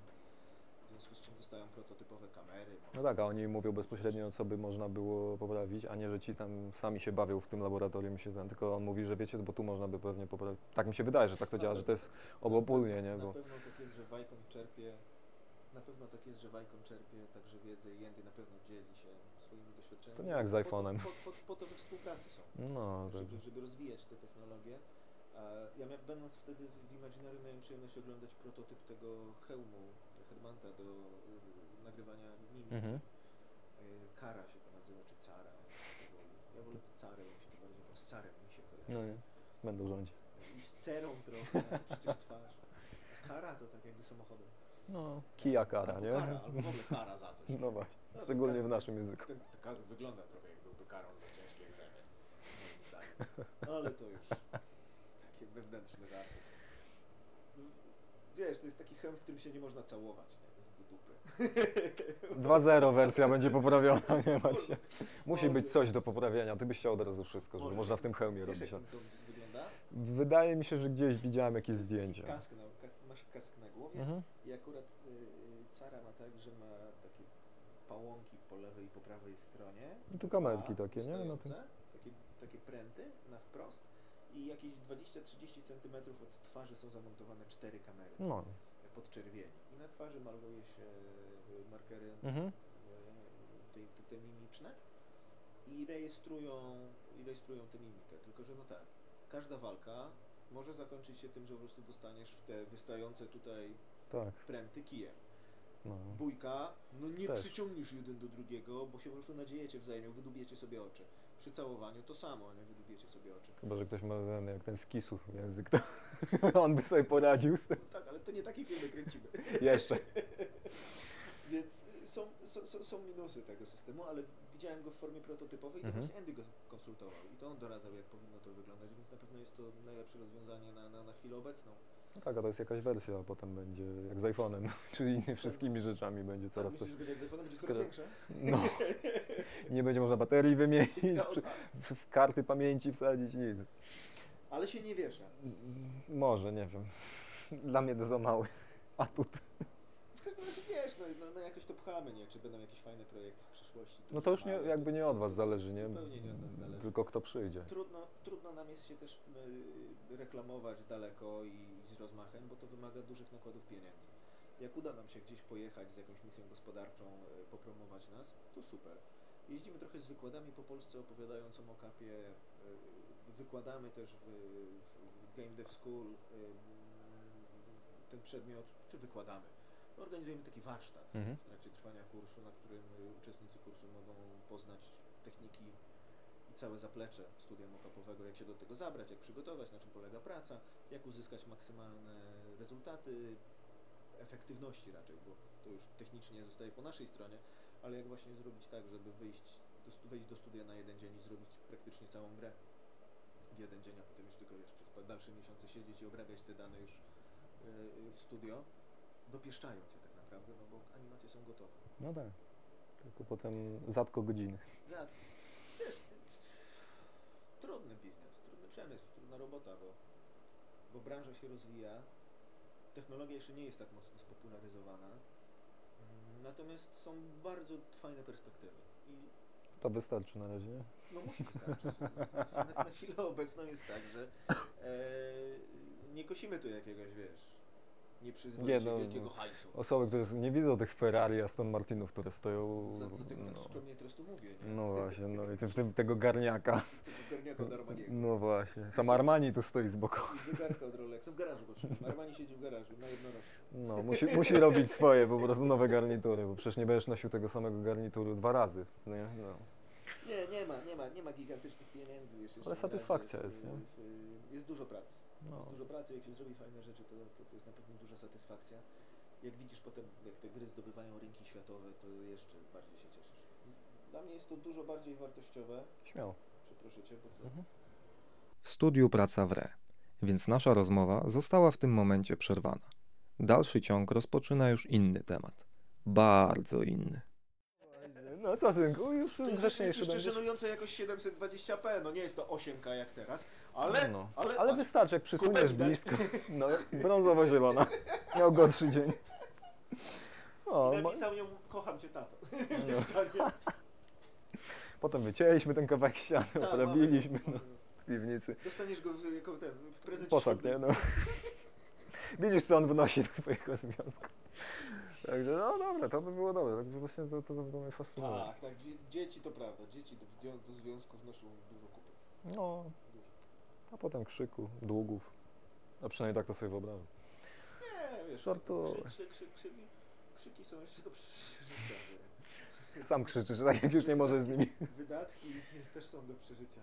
Speaker 3: W związku z czym dostają prototypowe kamery.
Speaker 2: No tak, a oni mówią bezpośrednio, co by można było poprawić, a nie, że ci tam sami się bawią w tym laboratorium się ten, tylko on mówi, że wiecie, bo tu można by pewnie poprawić. Tak mi się wydaje, że tak to działa, że to jest obopólnie, nie?
Speaker 3: Na
Speaker 2: Bo...
Speaker 3: pewno tak jest, że Wajkon czerpie, na pewno tak jest, że Wajkon czerpie także wiedzę i Andy na pewno dzieli się swoimi doświadczeniami.
Speaker 2: To nie jak z
Speaker 3: Po to-
Speaker 2: iPhone'em.
Speaker 3: Po, po, po to we współpracy są.
Speaker 2: No, tak.
Speaker 3: żeby, żeby rozwijać te technologie. Ja mia, będąc wtedy w Imaginary miałem przyjemność oglądać prototyp tego hełmu Headmanta do y, nagrywania mimik.
Speaker 2: Mhm.
Speaker 3: Y, Kara się to nazywa, czy Cara. Ja wolę te Cary, bo mi się to bardziej po z Carem mi się kojarzy.
Speaker 2: No nie, będą rządzić.
Speaker 3: I z cerą trochę, przecież twarz. Kara to tak jakby samochodem.
Speaker 2: No, kija kara,
Speaker 3: albo
Speaker 2: nie?
Speaker 3: Kara, albo w ogóle kara za coś.
Speaker 2: No właśnie,
Speaker 3: No,
Speaker 2: szczególnie w naszym języku.
Speaker 3: Ten, ten kaz wygląda trochę jak byłby karą za ciężkie grzenie. Moim zdaniem. Ale to już takie wewnętrzne żarty. Wiesz, to jest taki chem, w którym się nie można całować, nie? To jest do dupy.
Speaker 2: 2.0 wersja będzie poprawiona, nie macie. Musi być coś do poprawienia, ty byś chciał od razu wszystko, żeby
Speaker 3: Może.
Speaker 2: można w tym hełmie
Speaker 3: Wiesz,
Speaker 2: robić.
Speaker 3: jak to wygląda?
Speaker 2: Wydaje mi się, że gdzieś widziałem jakieś zdjęcia.
Speaker 3: Kask na, kask, masz kask na głowie
Speaker 2: Mhm.
Speaker 3: I akurat y, y, cara ma tak, że ma takie pałąki po lewej i po prawej stronie.
Speaker 2: I tu kamerki takie, nie? Na
Speaker 3: stojące,
Speaker 2: tym.
Speaker 3: Takie, takie pręty na wprost i jakieś 20-30 cm od twarzy są zamontowane cztery kamery
Speaker 2: No.
Speaker 3: podczerwieni. I na twarzy maluje się y, markery
Speaker 2: Mhm.
Speaker 3: y, te, te, te mimiczne i rejestrują, i rejestrują tę mimikę. Tylko, że no tak, każda walka może zakończyć się tym, że po prostu dostaniesz w te wystające tutaj
Speaker 2: Tak,
Speaker 3: pręty kijem.
Speaker 2: no.
Speaker 3: Bójka, no nie
Speaker 2: Też.
Speaker 3: przyciągniesz jeden do drugiego, bo się po prostu nadziejecie wzajemnie, wydubiecie sobie oczy. Przy całowaniu to samo, nie? Wydubiecie sobie oczy.
Speaker 2: Chyba, że ktoś ma ten, jak ten skisuch język, to on by sobie poradził z tym.
Speaker 3: Tak, ale to nie takie filmy kręcimy.
Speaker 2: Jeszcze.
Speaker 3: Są, są, są- minusy tego systemu, ale widziałem go w formie prototypowej i to
Speaker 2: Mhm.
Speaker 3: właśnie Andy go konsultował i to on doradzał, jak powinno to wyglądać, więc na pewno jest to najlepsze rozwiązanie na, na, na chwilę obecną.
Speaker 2: No tak, a to jest jakaś wersja, a potem będzie jak z iPhone'em, czyli innymi wszystkimi rzeczami będzie coraz to.
Speaker 3: Myślisz, że będzie jak z iPhone'em, coraz większe?
Speaker 2: No. Nie będzie można baterii wymienić,
Speaker 3: No, tak.
Speaker 2: w, w karty pamięci wsadzić, nic.
Speaker 3: Ale się nie wiesza.
Speaker 2: Może, nie wiem. Dla mnie to za mały atut.
Speaker 3: W każdym razie wiesz, no, no, no jakoś to pchamy, nie? Czy będą jakieś fajne projekty w przyszłości.
Speaker 2: No to już nie, jakby nie od was zależy, nie?
Speaker 3: Zupełnie nie od nas zależy.
Speaker 2: Tylko kto przyjdzie.
Speaker 3: Trudno, trudno nam jest się też y, reklamować daleko i z rozmachem, bo to wymaga dużych nakładów pieniędzy. Jak uda nam się gdzieś pojechać z jakąś misją gospodarczą, y, popromować nas, to super. Jeździmy trochę z wykładami po Polsce, opowiadając o mockupie. y, Wykładamy też w, w Game Dev School y, ten przedmiot, czy wykładamy. Organizujemy taki warsztat
Speaker 2: Mhm.
Speaker 3: w trakcie trwania kursu, na którym uczestnicy kursu mogą poznać techniki i całe zaplecze studia mockupowego, jak się do tego zabrać, jak przygotować, na czym polega praca, jak uzyskać maksymalne rezultaty, efektywności raczej, bo to już technicznie zostaje po naszej stronie, ale jak właśnie zrobić tak, żeby wyjść do, wejść do studia na jeden dzień i zrobić praktycznie całą grę w jeden dzień, a potem już tylko wiesz, przez dalsze miesiące siedzieć i obrabiać te dane już yy, w studio, dopieszczając je tak naprawdę, no bo animacje są gotowe.
Speaker 2: No tak. Tylko potem zatko godziny.
Speaker 3: Za, wiesz, trudny biznes, trudny przemysł, trudna robota, bo, bo branża się rozwija, technologia jeszcze nie jest tak mocno spopularyzowana, natomiast są bardzo fajne perspektywy i
Speaker 2: To wystarczy na razie, nie?
Speaker 3: no musi wystarczyć. Na, na chwilę obecną jest tak, że e, nie kosimy tu jakiegoś, wiesz,
Speaker 2: Nie, no,
Speaker 3: wielkiego hajsu.
Speaker 2: Osoby, które nie widzą tych Ferrari, Aston Martinów, które stoją...
Speaker 3: Za co tego
Speaker 2: No,
Speaker 3: skromnie teraz tu mówię, nie?
Speaker 2: no właśnie, no i tym, tym, tego garniaka.
Speaker 3: Tego garniaka od Armaniego.
Speaker 2: No właśnie. Sam Armani tu stoi z boku.
Speaker 3: I zegarka od Rolexa. W garażu potrzebny. Armani siedzi w garażu na jednorożcu.
Speaker 2: No, musi, musi robić swoje, po prostu nowe garnitury, bo przecież nie będziesz nosił tego samego garnituru dwa razy, nie? No.
Speaker 3: Nie, nie ma, nie ma, nie ma gigantycznych pieniędzy. Wiesz,
Speaker 2: Ale satysfakcja jest, nie?
Speaker 3: w- Jest dużo pracy.
Speaker 2: No.
Speaker 3: Jest dużo pracy, jak się zrobi fajne rzeczy, to, to, to jest na pewno duża satysfakcja. Jak widzisz potem, jak te gry zdobywają rynki światowe, to jeszcze bardziej się cieszysz. Dla mnie jest to dużo bardziej wartościowe.
Speaker 2: Śmiało.
Speaker 3: Przeproszę Cię, bo to...
Speaker 2: Mhm.
Speaker 5: W studiu praca w re, więc nasza rozmowa została w tym momencie przerwana. Dalszy ciąg rozpoczyna już inny temat. Bardzo inny.
Speaker 2: No co synku, już
Speaker 3: To jest
Speaker 2: grzeczniejszy
Speaker 3: jeszcze
Speaker 2: będziesz.
Speaker 3: żenujące jakoś 720p, no nie jest to 8K jak teraz, ale...
Speaker 2: No.
Speaker 3: ale,
Speaker 2: Ale
Speaker 3: patrz,
Speaker 2: wystarczy, jak przysuniesz
Speaker 3: Kupę
Speaker 2: blisko. No, brązowo-zielona. Miał gorszy dzień. O,
Speaker 3: Napisał ją, kocham Cię tato.
Speaker 2: No. Potem wycięliśmy ten kawałek ściany,
Speaker 3: mamy-
Speaker 2: no, w piwnicy.
Speaker 3: Dostaniesz go w- jako ten, w prezencie ślubnym.
Speaker 2: nie? No. Widzisz, co on wnosi do swojego związku. Także, no dobra, to by było dobre. Także właśnie to, to, to mnie fascynuje.
Speaker 3: Tak, tak, dzie- dzieci to prawda, dzieci do, do, do związków noszą dużo kupy.
Speaker 2: No,
Speaker 3: Dużo.
Speaker 2: a potem krzyku, długów. A przynajmniej tak to sobie wyobrażam.
Speaker 3: Nie, wiesz,
Speaker 2: Żartuję.
Speaker 3: krzyk, krzyk, krzyk, krzyki, krzyki są jeszcze do przeżycia.
Speaker 2: Sam krzyczysz, tak jak już nie możesz z nimi.
Speaker 3: Wydatki też są do przeżycia.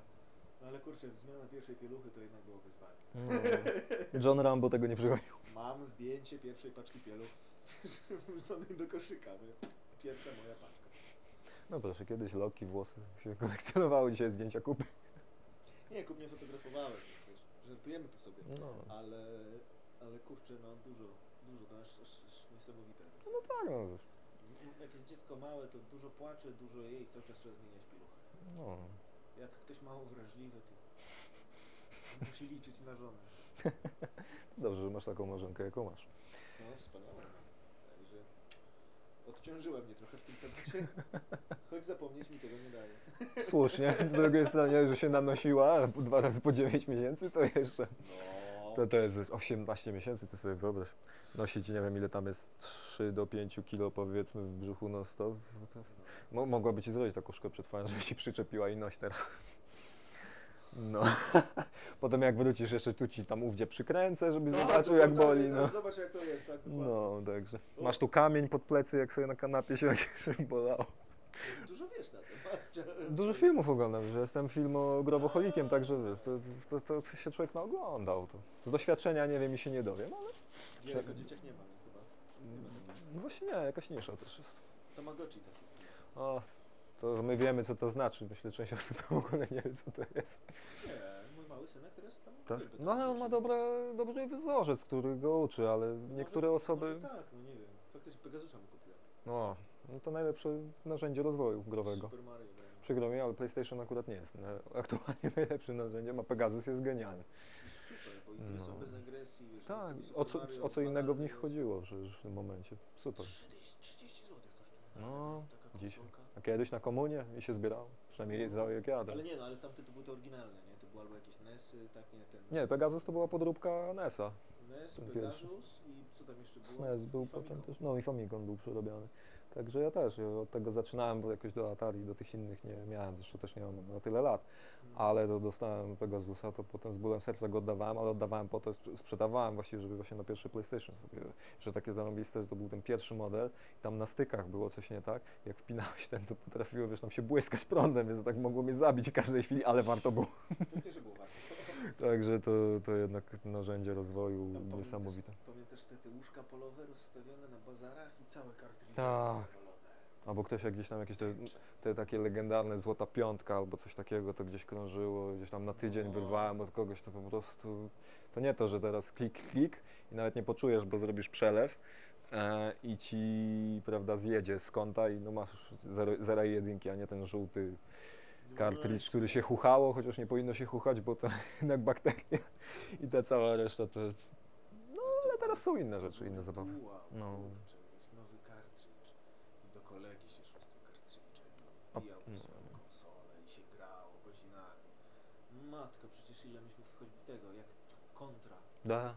Speaker 3: No ale kurczę, zmiana pierwszej pieluchy to jednak było wyzwanie.
Speaker 2: No. John Rambo tego nie przychodził.
Speaker 3: Mam zdjęcie pierwszej paczki pieluch wrzuconej do koszyka. nie? Pierwsza moja paczka.
Speaker 2: No proszę, kiedyś loki, włosy się kolekcjonowało, dzisiaj zdjęcia kupy.
Speaker 3: Nie, kup nie fotografowałem, wiesz, żartujemy tu sobie.
Speaker 2: No.
Speaker 3: Ale, ale kurczę, no dużo, dużo, to aż, aż, aż niesamowite.
Speaker 2: No tak, no wiesz.
Speaker 3: Jak jest dziecko małe, to dużo płacze, dużo jej, cały czas trzeba zmieniać pieluchę.
Speaker 2: No.
Speaker 3: Jak ktoś mało wrażliwy, to musi liczyć na żonę.
Speaker 2: Dobrze, że masz taką marzenkę, jaką masz.
Speaker 3: No, wspaniałe. Odciążyła mnie trochę w tym temacie, choć zapomnieć mi tego nie daje.
Speaker 2: Słusznie. Z drugiej strony, że się nanosiła dwa razy po 9 miesięcy, to jeszcze.
Speaker 3: No.
Speaker 2: To też jest 18 miesięcy, ty sobie wyobraź. Nosić, nie wiem ile tam jest, 3 do 5 kilo powiedzmy w brzuchu non stop. No to Mo mogłaby ci zrobić taką szkę przed twarzą, żeby ci przyczepiła i noś teraz. No. Potem jak wrócisz jeszcze tu ci tam ówdzie przykręcę, żebyś zobaczył jak boli. No.
Speaker 3: Zobacz jak to jest, tak? dokładnie.
Speaker 2: No, także. Masz tu kamień pod plecy, jak sobie na kanapie siedzisz, żeby bolało.
Speaker 3: Dużo wiesz na temat.
Speaker 2: Dużo filmów oglądam, że jestem filmogroboholikiem, także wiesz, to, to, to się człowiek naoglądał. To. Z doświadczenia nie wiem i się nie dowiem, ale
Speaker 3: Wiele o dzieciach nie ma chyba. Nie ma takiego.
Speaker 2: no właśnie nie, jakaś nisza też jest.
Speaker 3: Tamagotchi taki.
Speaker 2: O, to my wiemy co to znaczy, myślę, że część osób to w ogóle nie wie co to jest.
Speaker 3: Nie, mój mały synek teraz tam
Speaker 2: Tak?
Speaker 3: uwielbia
Speaker 2: No ale on ma dobre, dobry wzorzec, który go uczy, ale niektóre
Speaker 3: może,
Speaker 2: osoby...
Speaker 3: Może tak, no nie wiem. Faktycznie Pegasusa mu kupiłem.
Speaker 2: No, no to najlepsze narzędzie rozwoju growego.
Speaker 3: Super Mario grałem.
Speaker 2: Przykro mi, ale PlayStation akurat nie jest na- aktualnie najlepszym narzędziem, a Pegasus jest genialny.
Speaker 3: Super. Idris
Speaker 2: No.
Speaker 3: bez agresji, wiesz,
Speaker 2: Tak,
Speaker 3: taki
Speaker 2: o co,
Speaker 3: Mario
Speaker 2: o co innego w nich
Speaker 3: banalny
Speaker 2: chodziło przecież w tym momencie.
Speaker 3: jest
Speaker 2: Super.
Speaker 3: 30, 30 zł kosztuje.
Speaker 2: No,
Speaker 3: taka
Speaker 2: dzisiaj.
Speaker 3: konsolka.
Speaker 2: A kiedyś na komunie mi się zbierało. Przynajmniej za jak jadę.
Speaker 3: Ale nie, no ale tamte to były te oryginalne, nie? To były albo jakieś NESy, tak nie, ten
Speaker 2: Nie, Pegasus to była podróbka NES-a.
Speaker 3: NES,
Speaker 2: ten
Speaker 3: Pegasus i co tam jeszcze było?
Speaker 2: SNES był
Speaker 3: I
Speaker 2: potem też, no i Famicom był przerobiony. Także ja też ja od tego zaczynałem, bo jakoś do Atari, do tych innych nie miałem, zresztą też nie mam na tyle lat. Ale to dostałem Pegasusa, to potem z bólem serca go oddawałem, ale oddawałem po to, sprzedawałem właściwie, żeby właśnie na pierwszy PlayStation sobie, że takie zarąbiste, że to był ten pierwszy model i tam na stykach było coś nie tak, jak wpinałeś ten, to potrafiło, wiesz, tam się błyskać prądem, więc tak mogło mnie zabić w każdej chwili, ale warto było.
Speaker 3: Też.
Speaker 2: Także to, to jednak narzędzie rozwoju
Speaker 3: pamiętasz-
Speaker 2: niesamowite.
Speaker 3: Pamiętasz te, te łóżka polowe rozstawione na bazarach i całe kartridże
Speaker 2: Tak. Albo ktoś jak gdzieś tam jakieś te, te takie legendarne złota piątka albo coś takiego, to gdzieś krążyło, gdzieś tam na tydzień
Speaker 3: No.
Speaker 2: wyrwałem od kogoś, to po prostu, to nie to, że teraz klik, klik i nawet nie poczujesz, bo zrobisz przelew e, i ci, prawda, zjedzie z konta i no masz zero, zera i jedynki, a nie ten żółty kartridż, który się chuchało, chociaż nie powinno się chuchać, bo to jednak bakterie i ta cała reszta to, no ale teraz są inne rzeczy, inne zabawy. No.
Speaker 3: kurczę, mieć nowy kartridż i do kolegi się szło z tym kartridżem
Speaker 2: A-
Speaker 3: i wbijał
Speaker 2: no.
Speaker 3: w swoją konsolę i się grało godzinami. Matko, przecież ile myśmy wchodzili w tego, jak
Speaker 2: Da,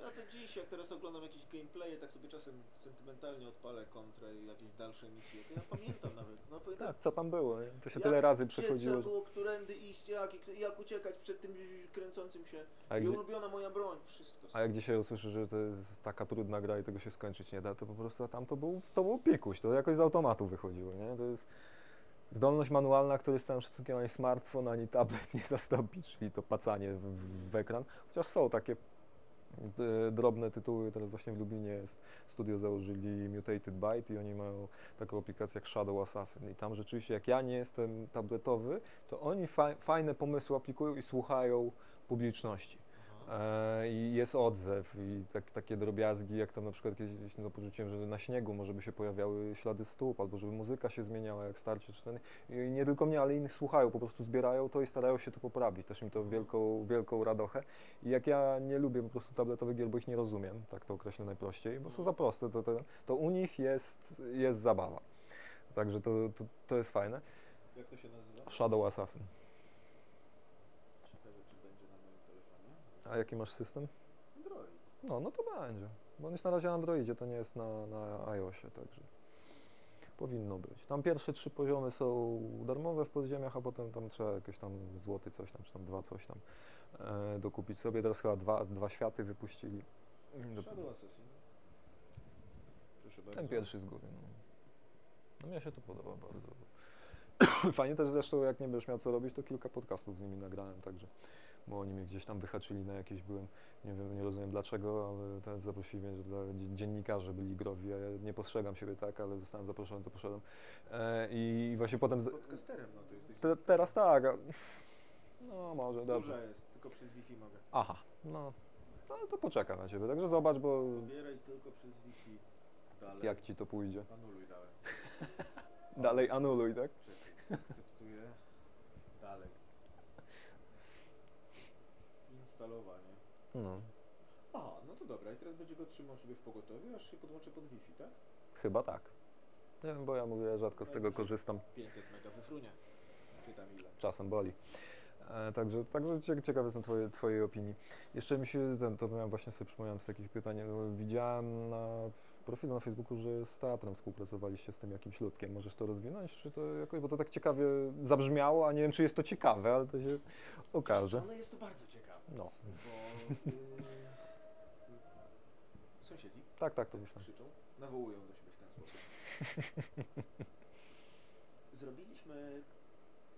Speaker 3: Ja to dziś, jak teraz oglądam jakieś gameplaye, tak sobie czasem sentymentalnie odpalę kontrę i jakieś dalsze misje, to ja pamiętam nawet. No, pamiętam,
Speaker 2: tak, co tam było, nie? To się tyle razy
Speaker 3: gdzie
Speaker 2: przechodziło,
Speaker 3: trzeba było, którędy iść, jak, jak uciekać przed tym kręcącym się.
Speaker 2: A jak,
Speaker 3: I
Speaker 2: dzi-
Speaker 3: ulubiona moja broń, wszystko.
Speaker 2: a jak dzisiaj usłyszysz, że to jest taka trudna gra i tego się skończyć nie da, to po prostu a tam to był, to był pikuś, to jakoś z automatu wychodziło, nie? To jest zdolność manualna, której z całym szacunkiem ani smartfon, ani tablet nie zastąpi, czyli to pacanie w, w ekran, chociaż są takie e, drobne tytuły, teraz właśnie w Lublinie jest studio założyli Mutated Byte i oni mają taką aplikację jak Shadow Assassin. I tam rzeczywiście jak ja nie jestem tabletowy, to oni fa- fajne pomysły aplikują i słuchają publiczności. E, I jest odzew i tak, takie drobiazgi, jak tam na przykład kiedyś no, porzuciłem, że na śniegu może by się pojawiały ślady stóp, albo żeby muzyka się zmieniała jak starcie czy ten. I nie tylko mnie, ale innych słuchają, po prostu zbierają to i starają się to poprawić. Też mi to wielką, wielką radochę. I jak ja nie lubię po prostu tabletowych gier, bo ich nie rozumiem, tak to określę najprościej, bo są za proste, to, to, to u nich jest, jest zabawa. Także to, to, to jest fajne.
Speaker 3: Jak to się nazywa?
Speaker 2: Shadow Assassin.
Speaker 3: Ciekawe, czy będzie na moim telefonie.
Speaker 2: A jaki masz system?
Speaker 3: Android.
Speaker 2: No, no to będzie. Bo on jest na razie na Androidzie, to nie jest na, na iOSie, także powinno być. Tam pierwsze trzy poziomy są darmowe w podziemiach, a potem tam trzeba jakieś tam złoty coś tam, czy tam dwa coś tam e, dokupić sobie. Teraz chyba dwa, dwa światy wypuścili.
Speaker 3: Shadow Assassin. Proszę bardzo.
Speaker 2: Ten pierwszy z góry. No. no mnie się to podoba bardzo. Fajnie też zresztą, jak nie będziesz miał co robić, to kilka podcastów z nimi nagrałem, także, bo oni mnie gdzieś tam wyhaczyli na jakieś, byłem, nie wiem, nie rozumiem dlaczego, ale teraz zaprosili mnie, że dla dzie- dziennikarzy byli growi, a ja nie postrzegam siebie tak, ale zostałem zaproszony, to poszedłem. E, I właśnie potem, z,
Speaker 3: Podcasterem, no to jesteś.
Speaker 2: te, teraz tak, a, no może, dobrze.
Speaker 3: Duża jest, tylko przez Wi-Fi mogę.
Speaker 2: Aha, no, no to poczekam na Ciebie, także zobacz, bo
Speaker 3: Pobieraj tylko przez Wi-Fi. Dalej.
Speaker 2: jak Ci to pójdzie.
Speaker 3: Anuluj dałem.
Speaker 2: Dalej anuluj, tak?
Speaker 3: Czekaj, akceptuję. Dalej. Instalowanie.
Speaker 2: No,
Speaker 3: Aha, no to dobra. I teraz będzie go trzymał sobie w pogotowiu, aż się podłączę pod Wi-Fi, tak?
Speaker 2: chyba tak. Nie wiem, bo ja mówię, rzadko z tego korzystam.
Speaker 3: 500 mega wyfrunia. Pytam ile.
Speaker 2: czasem boli. E, także, także cie- ciekaw jestem twoje, Twojej opinii. Jeszcze mi się, ten, to miałem właśnie sobie przypomniałem z takich pytań, no, widziałem na profilu na Facebooku, że z teatrem współpracowaliście z tym jakimś ludkiem. Możesz to rozwinąć, czy to jakoś, bo to tak ciekawie zabrzmiało, a nie wiem, czy jest to ciekawe, ale to się okaże.
Speaker 3: co, No jest to bardzo ciekawe,
Speaker 2: No,
Speaker 3: bo yy, sąsiedzi
Speaker 2: tak, tak, to myślę.
Speaker 3: krzyczą, nawołują do siebie w ten sposób. Zrobiliśmy,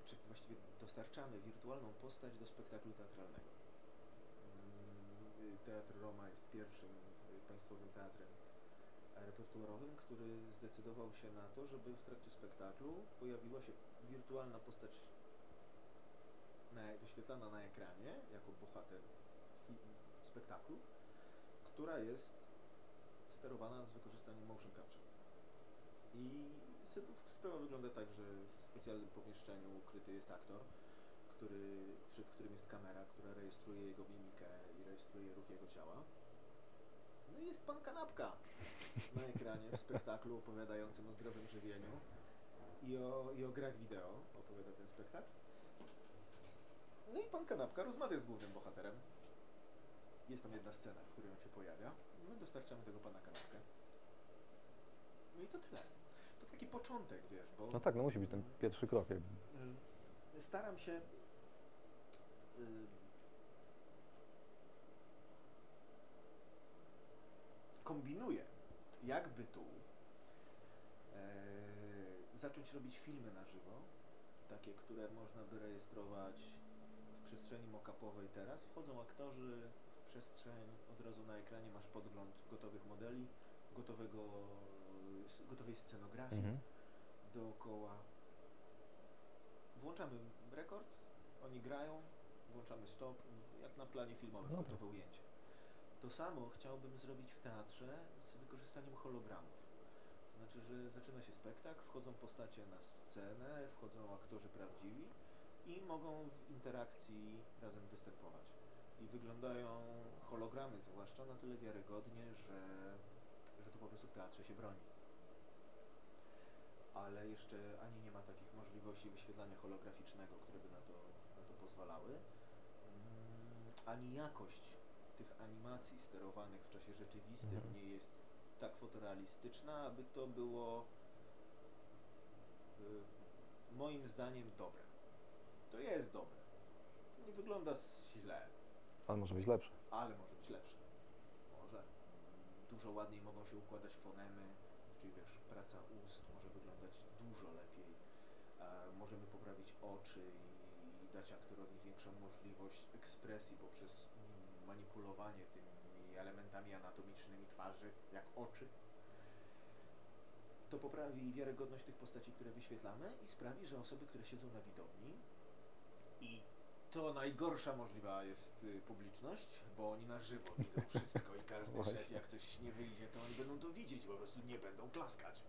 Speaker 3: czy właściwie dostarczamy wirtualną postać do spektaklu teatralnego. Mm, Teatr Roma jest pierwszym y, państwowym teatrem repertuarowym, który zdecydował się na to, żeby w trakcie spektaklu pojawiła się wirtualna postać na, wyświetlana na ekranie jako bohater spektaklu, która jest sterowana z wykorzystaniem motion capture. I sprawa wygląda tak, że w specjalnym pomieszczeniu ukryty jest aktor, który, przed którym jest kamera, która rejestruje jego mimikę i rejestruje ruch jego ciała. No i jest pan Kanapka na ekranie w spektaklu opowiadającym o zdrowym żywieniu i o, i o grach wideo opowiada ten spektakl. No i pan Kanapka rozmawia z głównym bohaterem. Jest tam jedna scena, w której on się pojawia. My dostarczamy tego pana Kanapkę. No i to tyle. To taki początek, wiesz, bo...
Speaker 5: No tak, no musi być ten pierwszy krok. Jak...
Speaker 3: Y, Staram się y, kombinuję, jakby tu e, zacząć robić filmy na żywo, takie, które można by rejestrować w przestrzeni mock-upowej teraz. Wchodzą aktorzy w przestrzeń, od razu na ekranie masz podgląd gotowych modeli, gotowego, gotowej scenografii
Speaker 5: Mhm.
Speaker 3: dookoła. Włączamy rekord, oni grają, włączamy stop, jak na planie filmowym,
Speaker 5: No
Speaker 3: gotowe ujęcie. To samo chciałbym zrobić w teatrze z wykorzystaniem hologramów. To znaczy, że zaczyna się spektakl, wchodzą postacie na scenę, wchodzą aktorzy prawdziwi i mogą w interakcji razem występować. I wyglądają hologramy zwłaszcza na tyle wiarygodnie, że, że to po prostu w teatrze się broni ale jeszcze ani nie ma takich możliwości wyświetlania holograficznego, które by na to, na to pozwalały, mm, ani jakość tych animacji sterowanych w czasie rzeczywistym
Speaker 5: Mhm.
Speaker 3: nie jest tak fotorealistyczna, aby to było y, moim zdaniem dobre. To jest dobre. To nie wygląda źle,
Speaker 5: Ale może być lepsze.
Speaker 3: ale może być lepsze. Może. Dużo ładniej mogą się układać fonemy, czyli wiesz, praca ust może wyglądać dużo lepiej. E, możemy poprawić oczy i, dać aktorowi większą możliwość ekspresji poprzez mm, manipulowanie tymi elementami anatomicznymi twarzy, jak oczy. To poprawi wiarygodność tych postaci, które wyświetlamy i sprawi, że osoby, które siedzą na widowni to najgorsza możliwa jest y, publiczność, bo oni na żywo widzą wszystko i każdy
Speaker 5: Właśnie.
Speaker 3: szef, jak coś nie wyjdzie, to oni będą to widzieć, po prostu nie będą klaskać.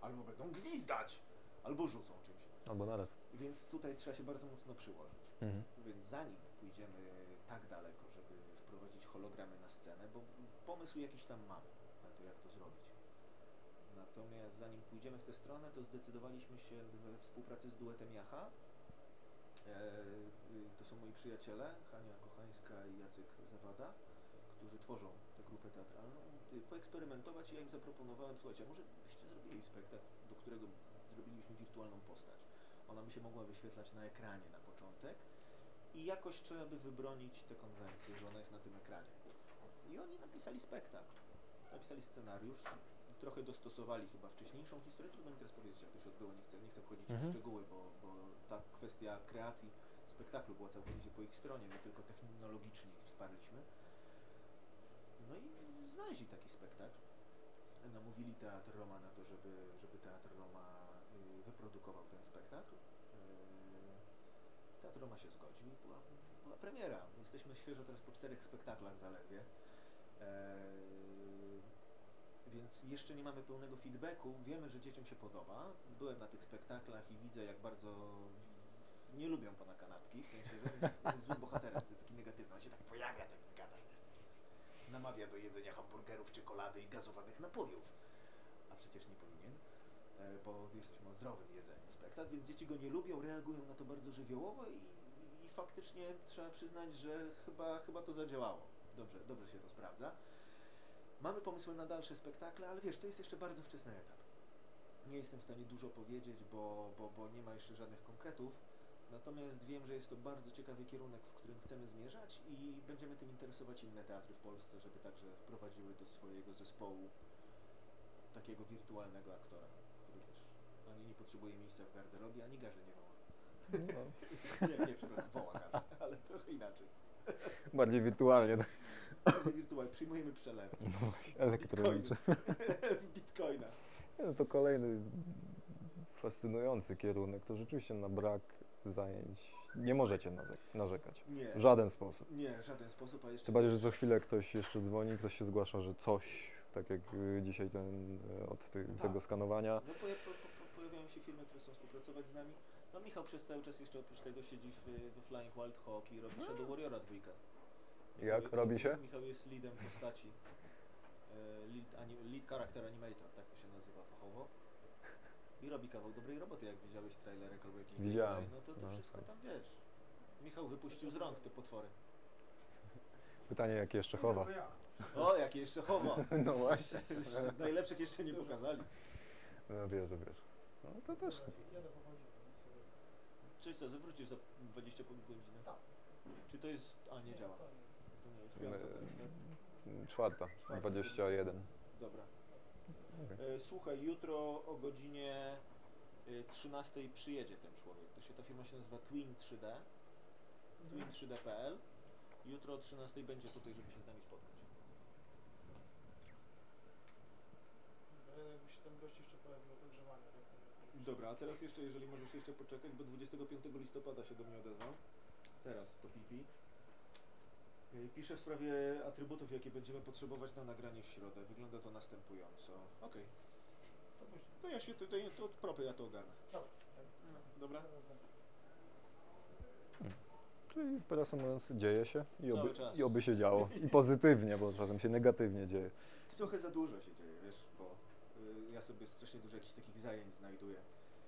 Speaker 3: Albo będą gwizdać, albo rzucą czymś.
Speaker 5: Albo naraz.
Speaker 3: Więc tutaj trzeba się bardzo mocno przyłożyć.
Speaker 5: Mhm.
Speaker 3: Więc zanim pójdziemy tak daleko, żeby wprowadzić hologramy na scenę, bo pomysł jakiś tam mamy na to, jak to zrobić. Natomiast zanim pójdziemy w tę stronę, to zdecydowaliśmy się we współpracy z duetem Jacha. E, to są moi przyjaciele, Hania Kochańska i Jacek Zawada, którzy tworzą tę grupę teatralną, y, poeksperymentować i ja im zaproponowałem, słuchajcie, może byście zrobili spektakl, do którego zrobiliśmy wirtualną postać. Ona by się mogła wyświetlać na ekranie na początek i jakoś trzeba by wybronić tę konwencję, że ona jest na tym ekranie. I oni napisali spektakl, napisali scenariusz, trochę dostosowali chyba wcześniejszą historię, trudno mi teraz powiedzieć jak to się odbyło, nie chcę, nie chcę wchodzić
Speaker 5: Mhm.
Speaker 3: w szczegóły, bo, bo ta kwestia kreacji spektaklu była całkowicie po ich stronie, my tylko technologicznie ich wsparliśmy. No i znaleźli taki spektakl. Namówili Teatr Roma na to, żeby, żeby Teatr Roma y, wyprodukował ten spektakl. Y, Teatr Roma się zgodził i była, była premiera. Jesteśmy świeżo teraz po czterech spektaklach zaledwie. Więc jeszcze nie mamy pełnego feedbacku. Wiemy, że dzieciom się podoba. Byłem na tych spektaklach i widzę, jak bardzo nie lubią pana kanapki, w sensie, że jest, złym bohaterem, to jest taki negatywny. On się tak pojawia, tak gada, namawia do jedzenia hamburgerów, czekolady i gazowanych napojów. A przecież nie powinien, e, bo jesteśmy o zdrowym jedzeniu spektakl, więc dzieci go nie lubią, reagują na to bardzo żywiołowo i, i faktycznie trzeba przyznać, że chyba, chyba to zadziałało. Dobrze, dobrze się to sprawdza. Mamy pomysły na dalsze spektakle, ale wiesz, to jest jeszcze bardzo wczesny etap. Nie jestem w stanie dużo powiedzieć, bo, bo, bo nie ma jeszcze żadnych konkretów. Natomiast wiem, że jest to bardzo ciekawy kierunek, w którym chcemy zmierzać i będziemy tym interesować inne teatry w Polsce, żeby także wprowadziły do swojego zespołu takiego wirtualnego aktora, który też ani nie potrzebuje miejsca w garderobie, ani garzy nie woła.
Speaker 5: No,
Speaker 3: Nie, nie, przepraszam, woła garzy, ale trochę inaczej.
Speaker 5: bardziej wirtualnie, tak.
Speaker 3: Wirtualnie, przyjmujemy przelew.
Speaker 5: No właśnie, elektronicznie.
Speaker 3: w bitcoina.
Speaker 5: Nie, No to kolejny fascynujący kierunek. To rzeczywiście na brak zajęć nie możecie narzekać.
Speaker 3: Nie.
Speaker 5: W żaden sposób.
Speaker 3: Nie, w żaden sposób, a jeszcze...
Speaker 5: Tym bardziej, że co chwilę ktoś jeszcze dzwoni, ktoś się zgłasza, że coś, tak jak y, dzisiaj ten y, od ty,
Speaker 3: Tak.
Speaker 5: tego skanowania.
Speaker 3: No, po, po, po, pojawiają się firmy, które chcą współpracować z nami. No Michał przez cały czas jeszcze oprócz tego siedzi w, we Flying Wild Hawk i robi Shadow Warriora dwójkę.
Speaker 2: Jak
Speaker 3: Michał-
Speaker 2: robi się?
Speaker 3: Michał jest leadem postaci. E, Lead, ani, lead character animator, tak to się nazywa fachowo. I robi kawał dobrej roboty, jak widziałeś trailerek albo jakiś
Speaker 2: Widziałem.
Speaker 3: gameplay, No to to
Speaker 2: No,
Speaker 3: wszystko
Speaker 2: tak.
Speaker 3: tam wiesz. Michał wypuścił z rąk te potwory.
Speaker 2: Pytanie, jakie jeszcze chowa.
Speaker 3: O, jakie jeszcze chowa!
Speaker 2: No właśnie.
Speaker 3: Najlepszych jeszcze nie pokazali.
Speaker 2: No wierzę, wierzę. No to też.
Speaker 3: Czyli co, zawrócisz za 20 po godzinę?
Speaker 4: Tak.
Speaker 3: Czy to jest... A, nie działa. Piąta, tak?
Speaker 2: Czwarta, 21.
Speaker 3: Dobra.
Speaker 2: Okej.
Speaker 3: E, Słuchaj, jutro o godzinie e, 13 przyjedzie ten człowiek. To się ta firma się nazywa Twin 3D.
Speaker 4: Mhm.
Speaker 3: Twin3D.pl. Jutro o 13 będzie tutaj, żeby się z nami spotkać.
Speaker 4: Ale Jakby się ten gość jeszcze pojawił od ogrzewania. tak?
Speaker 3: Dobra, a teraz jeszcze, jeżeli możesz jeszcze poczekać, bo 25 listopada się do mnie odezwał. Teraz to Pipi. Pisze w sprawie atrybutów, jakie będziemy potrzebować na nagranie w środę. Wygląda to następująco. Okej,
Speaker 4: To później.
Speaker 3: to ja się tutaj, to propy ja to ogarnę.
Speaker 4: Dobra.
Speaker 3: Dobra?
Speaker 2: Czyli reasumując, dzieje się i
Speaker 3: Cały
Speaker 2: oby,
Speaker 3: czas.
Speaker 2: i oby się działo. I pozytywnie, bo czasem się negatywnie dzieje.
Speaker 3: Trochę za dużo się dzieje, wiesz, bo y, ja sobie strasznie dużo jakichś takich zajęć znajduję.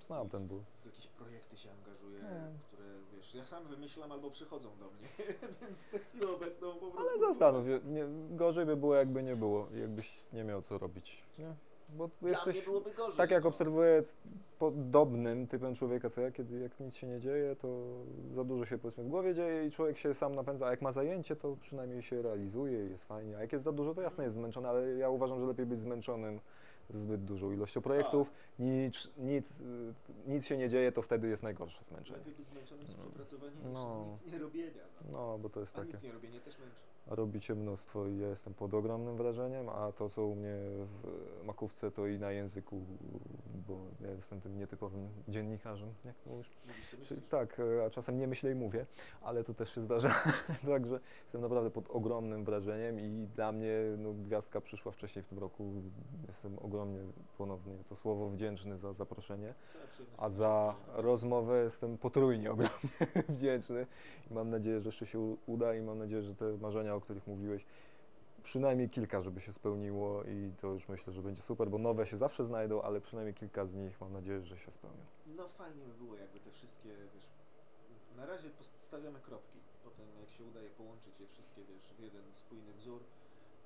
Speaker 2: Znam ten ból.
Speaker 3: W jakieś projekty się angażuję,
Speaker 2: Mm.
Speaker 3: które, wiesz, ja sam wymyślam albo przychodzą do mnie, więc na chwilę obecną po prostu...
Speaker 2: Ale zastanów się, nie, gorzej by było jakby nie było, jakbyś nie miał co robić. Nie? Bo jesteś,
Speaker 3: byłoby gorzej.
Speaker 2: tak jak
Speaker 3: no.
Speaker 2: obserwuję podobnym typem człowieka co ja, kiedy jak nic się nie dzieje, to za dużo się powiedzmy w głowie dzieje i człowiek się sam napędza, a jak ma zajęcie, to przynajmniej się realizuje i jest fajnie, a jak jest za dużo, to jasne jest zmęczony, ale ja uważam, że lepiej być zmęczonym zbyt dużą ilością projektów, nic, nic, y, nic się nie dzieje, to wtedy jest najgorsze zmęczenie.
Speaker 3: Lepiej być zmęczonym z
Speaker 2: No.
Speaker 3: przepracowaniem
Speaker 2: No.
Speaker 3: nic nie robienia. No.
Speaker 2: No, bo to jest
Speaker 3: A
Speaker 2: takie.
Speaker 3: nic nie robienie też męczy.
Speaker 2: Robicie mnóstwo i ja jestem pod ogromnym wrażeniem, a to co u mnie w makówce to i na języku, bo ja jestem tym nietypowym dziennikarzem, jak to mówisz? Tak, e, a czasem nie myślę i mówię, ale to też się zdarza, także jestem naprawdę pod ogromnym wrażeniem i dla mnie no, gwiazdka przyszła wcześniej w tym roku, jestem ogromnie ponownie to słowo wdzięczny za zaproszenie. A za rozmowę jestem potrójnie ogromnie wdzięczny i mam nadzieję, że jeszcze się uda i mam nadzieję, że te marzenia, o których mówiłeś, przynajmniej kilka, żeby się spełniło i to już myślę, że będzie super, bo nowe się zawsze znajdą, ale przynajmniej kilka z nich mam nadzieję, że się spełnią.
Speaker 3: No fajnie by było, jakby te wszystkie, wiesz, na razie postawiamy kropki, potem jak się udaje połączyć je wszystkie, wiesz, w jeden spójny wzór,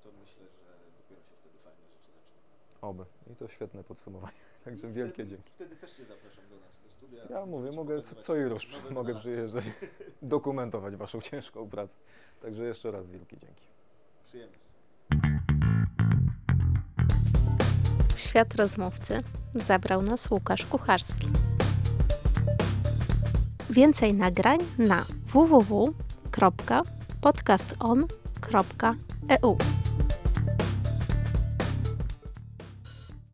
Speaker 3: to myślę, że dopiero się wtedy fajne rzeczy zaczną.
Speaker 2: Oby. I to świetne podsumowanie. Także wielkie dzięki.
Speaker 3: Wtedy też Cię zapraszam do nas, studia.
Speaker 2: Ja mówię, mogę co, co i rusz, mogę przyjeżdżać, dokumentować Waszą ciężką pracę. Także jeszcze raz wielkie dzięki.
Speaker 3: Przyjemność.
Speaker 1: W świat rozmówcy zabrał nas Łukasz Kucharski. Więcej nagrań na www.podcaston.eu